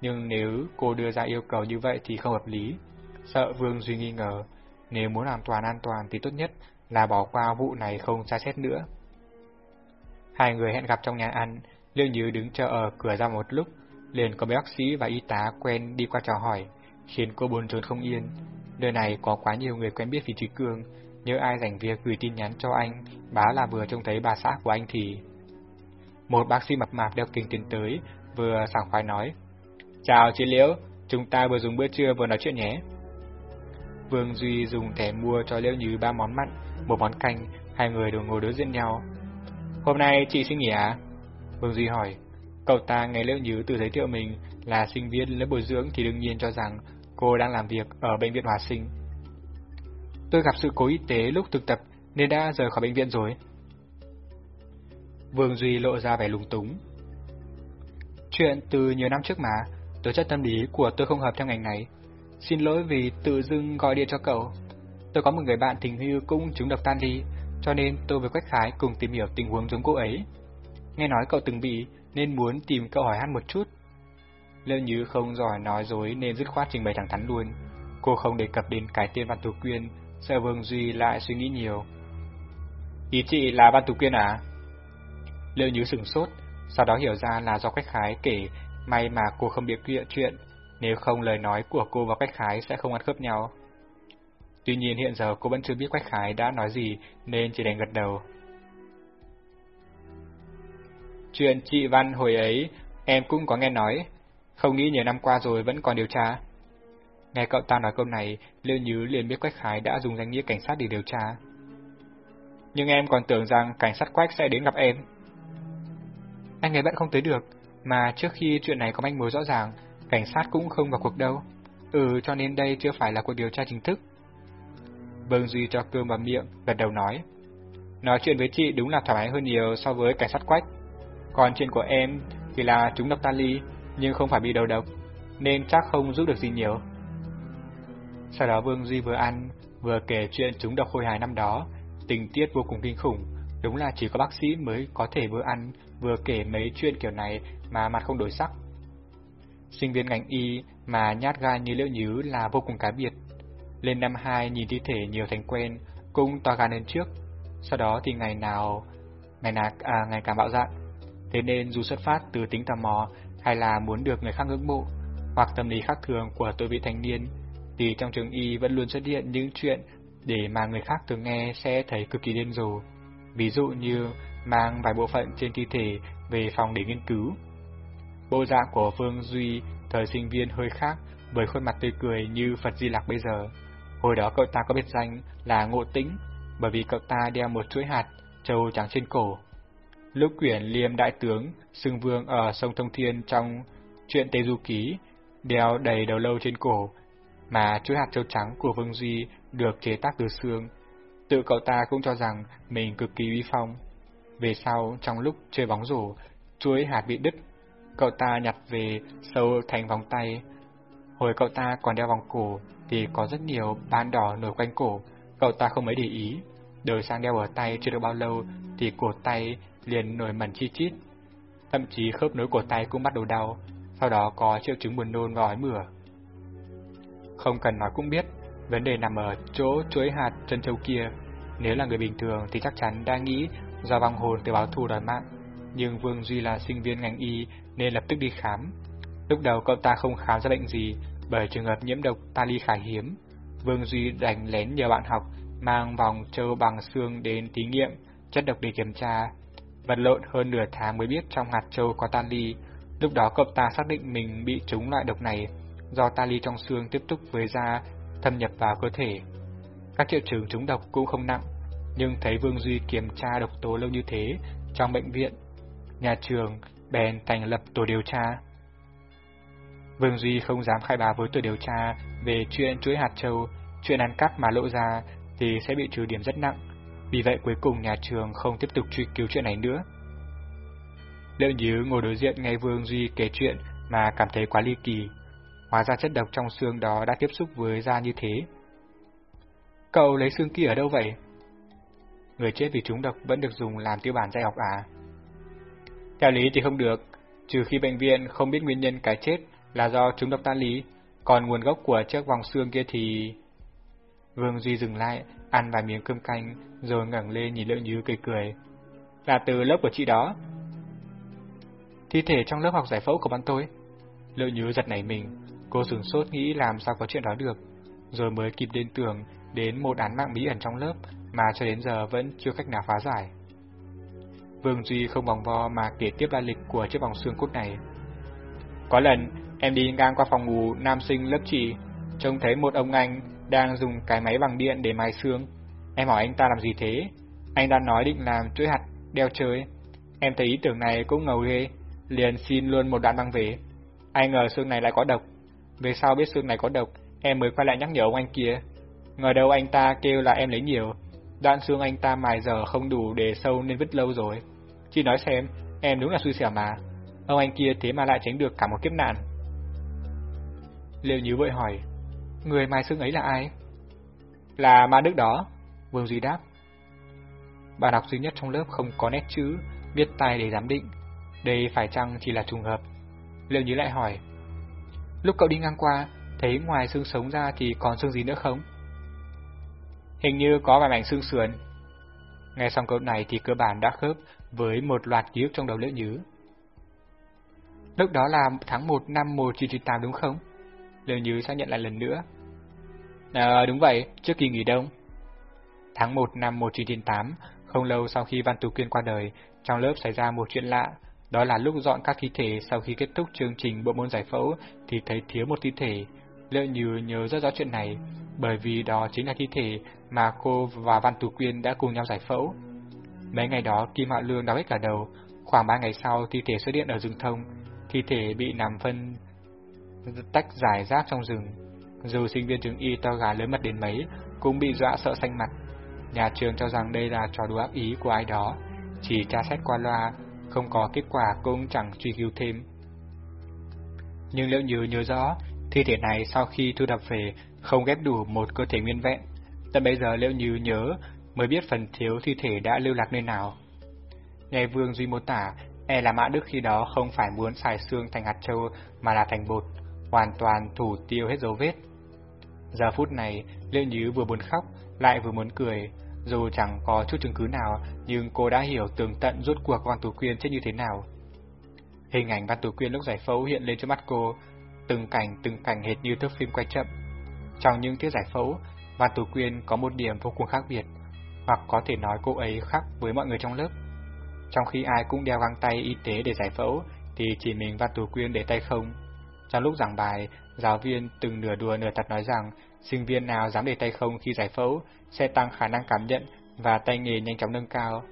Nhưng nếu cô đưa ra yêu cầu như vậy thì không hợp lý, sợ Vương Duy nghi ngờ, nếu muốn an toàn an toàn thì tốt nhất là bỏ qua vụ này không tra xét nữa. Hai người hẹn gặp trong nhà ăn, Liêu Như đứng chờ ở cửa ra một lúc, liền có mấy bác sĩ và y tá quen đi qua chào hỏi, khiến cô buồn trốn không yên. Nơi này có quá nhiều người quen biết vì Trí Cương, nhớ ai rảnh việc gửi tin nhắn cho anh, báo là vừa trông thấy bà xã của anh thì... Một bác sĩ mập mạp đeo kính tiến tới, vừa sảng khoái nói, Chào chị Liễu, chúng ta vừa dùng bữa trưa vừa nói chuyện nhé. Vương Duy dùng thẻ mua cho Liễu Như ba món mặn, một món canh, hai người đều ngồi đối diện nhau. Hôm nay chị xin nghỉ à? Vương Duy hỏi. Cậu ta nghe Liễu Nhứ tự giới thiệu mình là sinh viên lớp bồi dưỡng thì đương nhiên cho rằng cô đang làm việc ở bệnh viện Hòa Sinh. Tôi gặp sự cố y tế lúc thực tập nên đã rời khỏi bệnh viện rồi. Vương Duy lộ ra vẻ lúng túng. Chuyện từ nhiều năm trước mà, tố chất tâm lý của tôi không hợp theo ngành này. Xin lỗi vì tự dưng gọi điện cho cậu. Tôi có một người bạn tình hưu cũng trúng độc tan đi, cho nên tôi với Quách Khái cùng tìm hiểu tình huống giống cô ấy. Nghe nói cậu từng bị, nên muốn tìm cậu hỏi han một chút. Lỡ như không giỏi nói dối nên dứt khoát trình bày thẳng thắn luôn. Cô không đề cập đến cái tên Văn Tú Quyên, sợ Vương Duy lại suy nghĩ nhiều. Ý chị là Văn Tú Quyên à? Lỡ như sửng sốt, sau đó hiểu ra là do Quách Khái kể, may mà cô không biết chuyện, nếu không lời nói của cô và Quách Khái sẽ không ăn khớp nhau. Tuy nhiên hiện giờ cô vẫn chưa biết Quách Khái đã nói gì nên chỉ đành gật đầu. Chuyện chị Văn hồi ấy em cũng có nghe nói, không nghĩ nhiều năm qua rồi vẫn còn điều tra. Nghe cậu ta nói câu này, Liêu Nhứ liền biết Quách Khái đã dùng danh nghĩa cảnh sát để điều tra. Nhưng em còn tưởng rằng cảnh sát Quách sẽ đến gặp em. Anh ấy vẫn không tới được, mà trước khi chuyện này có manh mối rõ ràng, cảnh sát cũng không vào cuộc đâu. Ừ, cho nên đây chưa phải là cuộc điều tra chính thức. Vương Duy cho cơm vào miệng, gật đầu nói. Nói chuyện với chị đúng là thoải mái hơn nhiều so với cảnh sát quách. Còn chuyện của em thì là chúng độc tan ly, nhưng không phải bị đầu độc. nên chắc không giúp được gì nhiều. Sau đó Vương Duy vừa ăn, vừa kể chuyện chúng độc khôi hài năm đó, tình tiết vô cùng kinh khủng, đúng là chỉ có bác sĩ mới có thể vừa ăn, vừa kể mấy chuyện kiểu này mà mặt không đổi sắc. Sinh viên ngành y mà nhát gan như liễu nhứ là vô cùng cá biệt. Lên năm 2 nhìn thi thể nhiều thành quen, cũng to gan lên trước. Sau đó thì ngày nào, ngày nào à, ngày càng bạo dạn. Thế nên dù xuất phát từ tính tò mò hay là muốn được người khác ngưỡng mộ, hoặc tâm lý khác thường của tôi vị thành niên, thì trong trường y vẫn luôn xuất hiện những chuyện để mà người khác thường nghe sẽ thấy cực kỳ điên rồ. Ví dụ như mang vài bộ phận trên thi thể về phòng để nghiên cứu. Bộ dạng của Vương Duy thời sinh viên hơi khác với khuôn mặt tươi cười như Phật Di Lặc bây giờ. Hồi đó cậu ta có biệt danh là Ngộ Tĩnh, bởi vì cậu ta đeo một chuỗi hạt trâu trắng trên cổ. Lúc quyển liêm đại tướng, xưng vương ở sông Thông Thiên trong chuyện Tây Du Ký, đeo đầy đầu lâu trên cổ, mà chuỗi hạt châu trắng của Vương Duy được chế tác từ xương. Tự cậu ta cũng cho rằng mình cực kỳ uy phong. Về sau, trong lúc chơi bóng rổ, chuỗi hạt bị đứt, cậu ta nhặt về sâu thành vòng tay. Hồi cậu ta còn đeo vòng cổ thì có rất nhiều ban đỏ nổi quanh cổ, cậu ta không mấy để ý. Đời sang đeo ở tay chưa được bao lâu thì cổ tay liền nổi mẩn chi chít. Thậm chí khớp nối cổ tay cũng bắt đầu đau, sau đó có triệu chứng buồn nôn và ói mửa. Không cần nói cũng biết, vấn đề nằm ở chỗ chuỗi hạt chân châu kia. Nếu là người bình thường thì chắc chắn đang nghĩ do vong hồn từ báo thù đòi mạng, nhưng Vương Duy là sinh viên ngành y nên lập tức đi khám. Lúc đầu cậu ta không khám ra bệnh gì bởi trường hợp nhiễm độc tali khá hiếm. Vương Duy đành lén nhờ bạn học mang vòng châu bằng xương đến thí nghiệm chất độc để kiểm tra. Vật lộn hơn nửa tháng mới biết trong hạt châu có tali. Lúc đó cậu ta xác định mình bị trúng loại độc này do tali trong xương tiếp tục với da thâm nhập vào cơ thể. Các triệu chứng trúng độc cũng không nặng, nhưng thấy Vương Duy kiểm tra độc tố lâu như thế trong bệnh viện, nhà trường bèn thành lập tổ điều tra. Vương Duy không dám khai báo với tổ điều tra về chuyện chuỗi hạt châu, chuyện ăn cắp mà lộ ra thì sẽ bị trừ điểm rất nặng, vì vậy cuối cùng nhà trường không tiếp tục truy cứu chuyện này nữa. Liệu như ngồi đối diện nghe Vương Duy kể chuyện mà cảm thấy quá ly kỳ, hóa ra chất độc trong xương đó đã tiếp xúc với da như thế. Cậu lấy xương kia ở đâu vậy? Người chết vì trúng độc vẫn được dùng làm tiêu bản dạy học à? Theo lý thì không được, trừ khi bệnh viện không biết nguyên nhân cái chết là do trúng độc tan lý, còn nguồn gốc của chiếc vòng xương kia thì... Vương Duy dừng lại, ăn vài miếng cơm canh, rồi ngẩng lên nhìn Lỡ Như cười cười. Là từ lớp của chị đó. Thi thể trong lớp học giải phẫu của bọn tôi. Lỡ Như giật nảy mình, cô sửng sốt nghĩ làm sao có chuyện đó được, rồi mới kịp đến tưởng đến một án mạng bí ẩn trong lớp mà cho đến giờ vẫn chưa cách nào phá giải. Vương Duy không vòng vo mà kể tiếp la lịch của chiếc vòng xương cốt này. Có lần, em đi ngang qua phòng ngủ nam sinh lớp chị, trông thấy một ông anh đang dùng cái máy bằng điện để mài xương. Em hỏi anh ta làm gì thế? Anh ta nói định làm chuỗi hạt đeo chơi. Em thấy ý tưởng này cũng ngầu ghê, liền xin luôn một đoạn băng về. Ai ngờ xương này lại có độc. Về sau biết xương này có độc, em mới quay lại nhắc nhở ông anh kia. Ngờ đâu anh ta kêu là em lấy nhiều, đoạn xương anh ta mài giờ không đủ để sâu nên vứt lâu rồi. Chị nói xem, em đúng là xui xẻo mà. Ông anh kia thế mà lại tránh được cả một kiếp nạn. Liệu Như vội hỏi, người mai xương ấy là ai? Là ma đức đó, Vương Duy đáp. Bạn học duy nhất trong lớp không có nét chữ, biết tay để giám định. Đây phải chăng chỉ là trùng hợp? Liệu Như lại hỏi, lúc cậu đi ngang qua, thấy ngoài xương sống ra thì còn xương gì nữa không? Hình như có vài mảnh xương sườn. Nghe xong câu này thì cơ bản đã khớp với một loạt ký ức trong đầu Liễu Nhứ. Lúc đó là tháng 1 năm 1998 đúng không? Liễu như xác nhận lại lần nữa. À, đúng vậy, trước kỳ nghỉ đông. Tháng 1 năm 1998, không lâu sau khi Văn Tú Quyên qua đời, trong lớp xảy ra một chuyện lạ, đó là lúc dọn các thi thể sau khi kết thúc chương trình bộ môn giải phẫu thì thấy thiếu một thi thể. Liệu Như nhớ rất rõ chuyện này, bởi vì đó chính là thi thể mà cô và Văn Tú Quyên đã cùng nhau giải phẫu. Mấy ngày đó Kim Hạo Lương đau hết cả đầu, khoảng 3 ngày sau thi thể xuất hiện ở rừng thông, thi thể bị nằm phân tách giải rác trong rừng. Dù sinh viên trường y to gà lớn mặt đến mấy, cũng bị dọa sợ xanh mặt. Nhà trường cho rằng đây là trò đùa ác ý của ai đó, chỉ tra xét qua loa, không có kết quả cũng chẳng truy cứu thêm. Nhưng liệu như nhớ rõ, thi thể này sau khi thu thập về không ghép đủ một cơ thể nguyên vẹn. Tận bây giờ liệu như nhớ mới biết phần thiếu thi thể đã lưu lạc nơi nào. Nghe Vương Duy mô tả, e là Mã Đức khi đó không phải muốn xài xương thành hạt châu mà là thành bột, hoàn toàn thủ tiêu hết dấu vết. Giờ phút này, Liễu Nhứ vừa buồn khóc, lại vừa muốn cười. Dù chẳng có chút chứng cứ nào, nhưng cô đã hiểu tường tận rốt cuộc Văn Tú Quyên chết như thế nào. Hình ảnh Văn Tú Quyên lúc giải phẫu hiện lên trước mắt cô, từng cảnh từng cảnh hệt như thước phim quay chậm. Trong những tiết giải phẫu, Văn Tú Quyên có một điểm vô cùng khác biệt, hoặc có thể nói cô ấy khác với mọi người trong lớp. Trong khi ai cũng đeo găng tay y tế để giải phẫu, thì chỉ mình Văn Tú Quyên để tay không. Trong lúc giảng bài, giáo viên từng nửa đùa nửa thật nói rằng sinh viên nào dám để tay không khi giải phẫu sẽ tăng khả năng cảm nhận và tay nghề nhanh chóng nâng cao.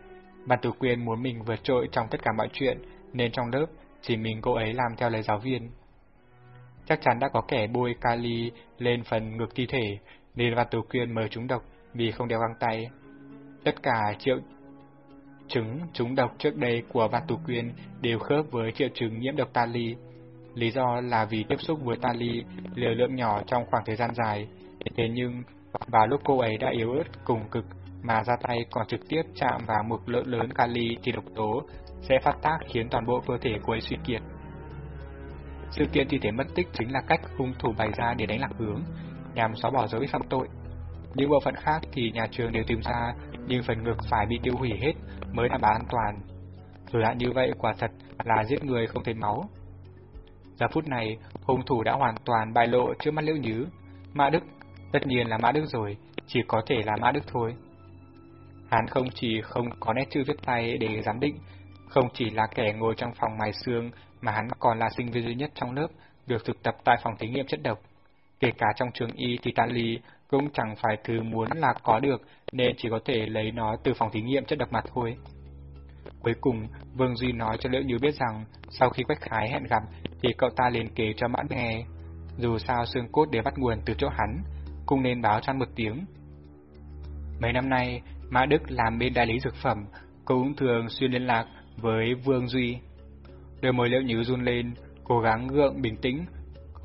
Văn tử quyền muốn mình vượt trội trong tất cả mọi chuyện, nên trong lớp chỉ mình cô ấy làm theo lời giáo viên. Chắc chắn đã có kẻ bôi kali lên phần ngực thi thể, nên Văn Tú Quyên mời chúng độc vì không đeo găng tay. Tất cả triệu chứng trúng độc trước đây của Văn Tú Quyên đều khớp với triệu chứng nhiễm độc tali. Lý do là vì tiếp xúc với tali liều lượng nhỏ trong khoảng thời gian dài. Thế nhưng, vào lúc cô ấy đã yếu ớt cùng cực mà ra tay còn trực tiếp chạm vào một lượng lớn kali thì độc tố sẽ phát tác khiến toàn bộ cơ thể cô ấy suy kiệt. Sự kiện thi thể mất tích chính là cách hung thủ bày ra để đánh lạc hướng, nhằm xóa bỏ dấu vết phạm tội. Những bộ phận khác thì nhà trường đều tìm ra, nhưng phần ngực phải bị tiêu hủy hết mới đảm bảo an toàn. Rồi hạn như vậy quả thật là giết người không thấy máu. Giờ phút này, hung thủ đã hoàn toàn bại lộ trước mắt Liễu Nhứ. Mã Đức, tất nhiên là Mã Đức rồi, chỉ có thể là Mã Đức thôi. Hắn không chỉ không có nét chữ viết tay để giám định, không chỉ là kẻ ngồi trong phòng mài xương, mà hắn còn là sinh viên duy nhất trong lớp được thực tập tại phòng thí nghiệm chất độc. Kể cả trong trường y thì Tali cũng chẳng phải thứ muốn là có được, nên chỉ có thể lấy nó từ phòng thí nghiệm chất độc mặt thôi. Cuối cùng, Vương Duy nói cho Liễu Như biết rằng, sau khi Quách Khái hẹn gặp, thì cậu ta liền kể cho Mãn nghe. Dù sao xương cốt đều bắt nguồn từ chỗ hắn, cũng nên báo cho một tiếng. Mấy năm nay, Mã Đức làm bên đại lý dược phẩm, cũng thường xuyên liên lạc với Vương Duy. Đôi môi Liễu Như run lên, cố gắng gượng bình tĩnh,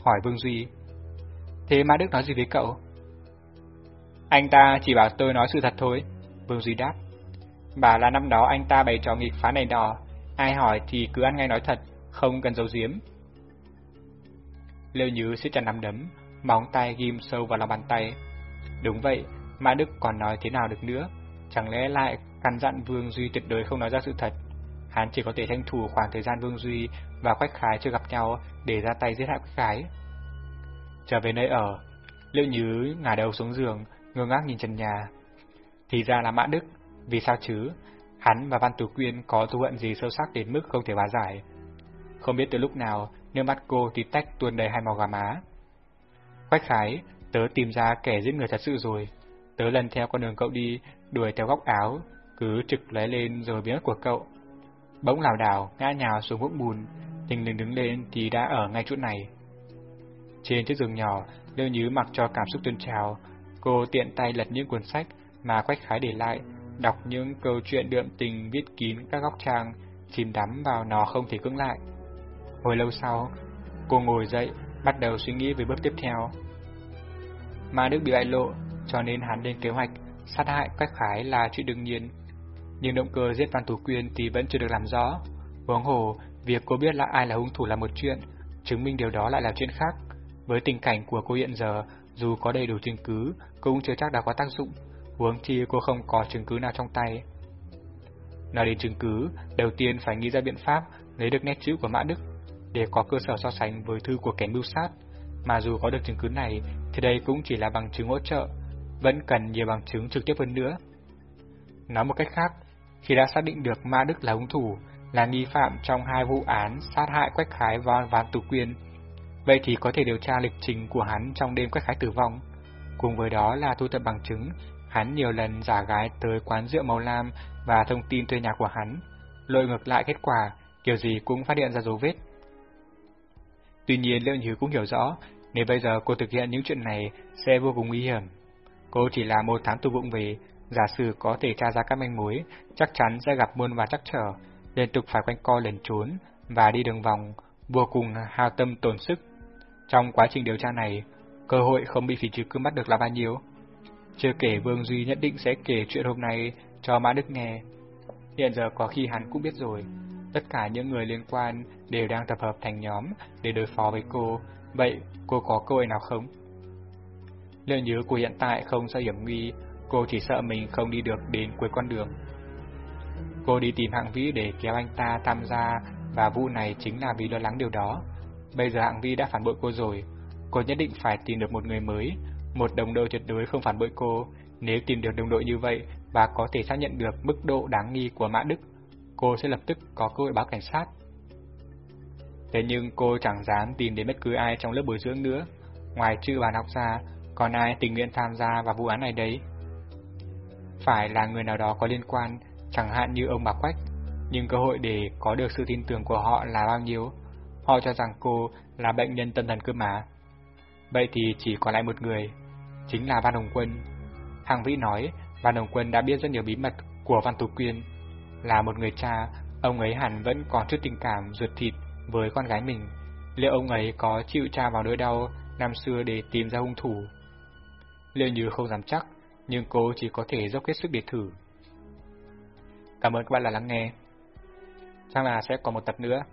hỏi Vương Duy. Thế Mã Đức nói gì với cậu? Anh ta chỉ bảo tôi nói sự thật thôi, Vương Duy đáp. Bảo là năm đó anh ta bày trò nghịch phá này nọ, ai hỏi thì cứ ăn ngay nói thật, không cần giấu giếm. Lêu Nhứ siết chặt nắm đấm, móng tay ghim sâu vào lòng bàn tay. Đúng vậy, Mã Đức còn nói thế nào được nữa, chẳng lẽ lại căn dặn Vương Duy tuyệt đối không nói ra sự thật. Hắn chỉ có thể tranh thủ khoảng thời gian Vương Duy và Quách Khái chưa gặp nhau để ra tay giết hại Quách Khái. Trở về nơi ở, Liêu Nhứ ngả đầu xuống giường, ngơ ngác nhìn trần nhà. Thì ra là Mã Đức, vì sao chứ? Hắn và Văn Tú Quyên có thù hận gì sâu sắc đến mức không thể hóa giải. Không biết từ lúc nào, nước mắt cô tí tách tuôn đầy hai màu gà má. Quách khái, tớ tìm ra kẻ giết người thật sự rồi. Tớ lần theo con đường cậu đi, đuổi theo góc áo, cứ trực lé lên rồi biến mất của cậu. Bỗng lảo đảo, ngã nhào xuống vũng bùn, tình lình đứng lên thì đã ở ngay chỗ này. Trên chiếc giường nhỏ, Lưu Nhứ mặc cho cảm xúc tuôn trào, cô tiện tay lật những cuốn sách mà Quách Khái để lại, đọc những câu chuyện đượm tình viết kín các góc trang, chìm đắm vào nó không thể cưỡng lại. Hồi lâu sau, cô ngồi dậy, bắt đầu suy nghĩ về bước tiếp theo. Mà Đức bị bại lộ, cho nên hắn lên kế hoạch sát hại Quách Khái là chuyện đương nhiên. Nhưng động cơ giết Văn Tú Quyên thì vẫn chưa được làm rõ. Huống hồ, việc cô biết là ai là hung thủ là một chuyện, chứng minh điều đó lại là chuyện khác. Với tình cảnh của cô hiện giờ, dù có đầy đủ chứng cứ, cũng chưa chắc đã có tác dụng, huống chi cô không có chứng cứ nào trong tay. Nói đến chứng cứ, đầu tiên phải nghĩ ra biện pháp lấy được nét chữ của Mã Đức, để có cơ sở so sánh với thư của kẻ mưu sát. Mà dù có được chứng cứ này, thì đây cũng chỉ là bằng chứng hỗ trợ, vẫn cần nhiều bằng chứng trực tiếp hơn nữa. Nói một cách khác, khi đã xác định được Ma Đức là hung thủ, là nghi phạm trong hai vụ án sát hại Quách Khái và Ván Tú Quyên, vậy thì có thể điều tra lịch trình của hắn trong đêm Quách Khái tử vong. Cùng với đó là thu thập bằng chứng, hắn nhiều lần giả gái tới quán rượu màu lam và thông tin thuê nhà của hắn, lội ngược lại kết quả, kiểu gì cũng phát hiện ra dấu vết. Tuy nhiên Liệu Như cũng hiểu rõ, nếu bây giờ cô thực hiện những chuyện này sẽ vô cùng nguy hiểm. Cô chỉ là một tháng tù vụng về, giả sử có thể tra ra các manh mối, chắc chắn sẽ gặp muôn và chắc trở, liên tục phải quanh co lẩn trốn và đi đường vòng, vô cùng hao tâm tổn sức. Trong quá trình điều tra này, cơ hội không bị phỉ trừ cương bắt được là bao nhiêu? Chưa kể Vương Duy nhất định sẽ kể chuyện hôm nay cho Mã Đức nghe. Hiện giờ có khi hắn cũng biết rồi, tất cả những người liên quan đều đang tập hợp thành nhóm để đối phó với cô, vậy cô có cơ hội nào không? Liệu nhớ của hiện tại không sợ hiểm nguy, cô chỉ sợ mình không đi được đến cuối con đường. Cô đi tìm Hạng Vĩ để kéo anh ta tham gia và vụ này chính là vì lo lắng điều đó. Bây giờ Hạng Vĩ đã phản bội cô rồi, cô nhất định phải tìm được một người mới, một đồng đội tuyệt đối không phản bội cô. Nếu tìm được đồng đội như vậy và có thể xác nhận được mức độ đáng nghi của Mã Đức, cô sẽ lập tức có cơ hội báo cảnh sát. Thế nhưng cô chẳng dám tìm đến bất cứ ai trong lớp bồi dưỡng nữa, ngoài trừ bà học ra, còn ai tình nguyện tham gia vào vụ án này đấy? Phải là người nào đó có liên quan, chẳng hạn như ông bà Quách, nhưng cơ hội để có được sự tin tưởng của họ là bao nhiêu? Họ cho rằng cô là bệnh nhân tâm thần cơ mà. Vậy thì chỉ còn lại một người, chính là Văn Hồng Quân. Hàng Vĩ nói, Văn Hồng Quân đã biết rất nhiều bí mật của Văn Tú Quyên. Là một người cha, ông ấy hẳn vẫn còn chút tình cảm ruột thịt với con gái mình. Liệu ông ấy có chịu tra vào nỗi đau năm xưa để tìm ra hung thủ? Liệu như không dám chắc, nhưng cô chỉ có thể dốc hết sức để thử. Cảm ơn các bạn đã lắng nghe. Chắc là sẽ còn một tập nữa.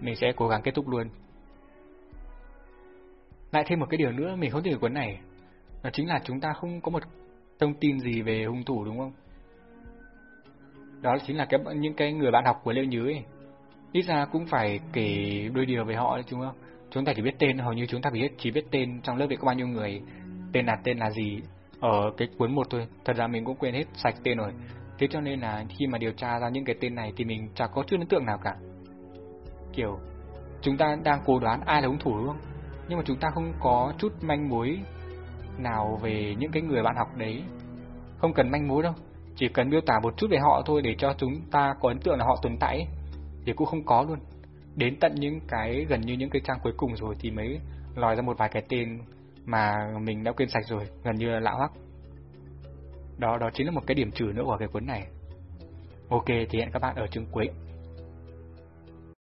Mình sẽ cố gắng kết thúc luôn. Lại thêm một cái điều nữa mình không tìm cuốn này. Đó chính là chúng ta không có một thông tin gì về hung thủ đúng không? Đó chính là cái những cái người bạn học của Liệu Nhứ ấy. Ít ra cũng phải kể đôi điều về họ đúng không? Chúng ta chỉ biết tên, hầu như chúng ta biết, chỉ biết tên trong lớp về có bao nhiêu người, tên là tên là gì ở cái cuốn một thôi. Thật ra mình cũng quên hết sạch tên rồi. Thế cho nên là khi mà điều tra ra những cái tên này thì mình chẳng có chút ấn tượng nào cả. Kiểu chúng ta đang cố đoán ai là hung thủ đúng không? Nhưng mà chúng ta không có chút manh mối nào về những cái người bạn học đấy. Không cần manh mối đâu, chỉ cần miêu tả một chút về họ thôi để cho chúng ta có ấn tượng là họ tồn tại ấy, thì cũng không có luôn. Đến tận những cái gần như những cái trang cuối cùng rồi thì mới lòi ra một vài cái tên mà mình đã quên sạch rồi, gần như là lão hoắc. Đó đó chính là một cái điểm trừ nữa của cái cuốn này. Ok thì hẹn các bạn ở chương cuối.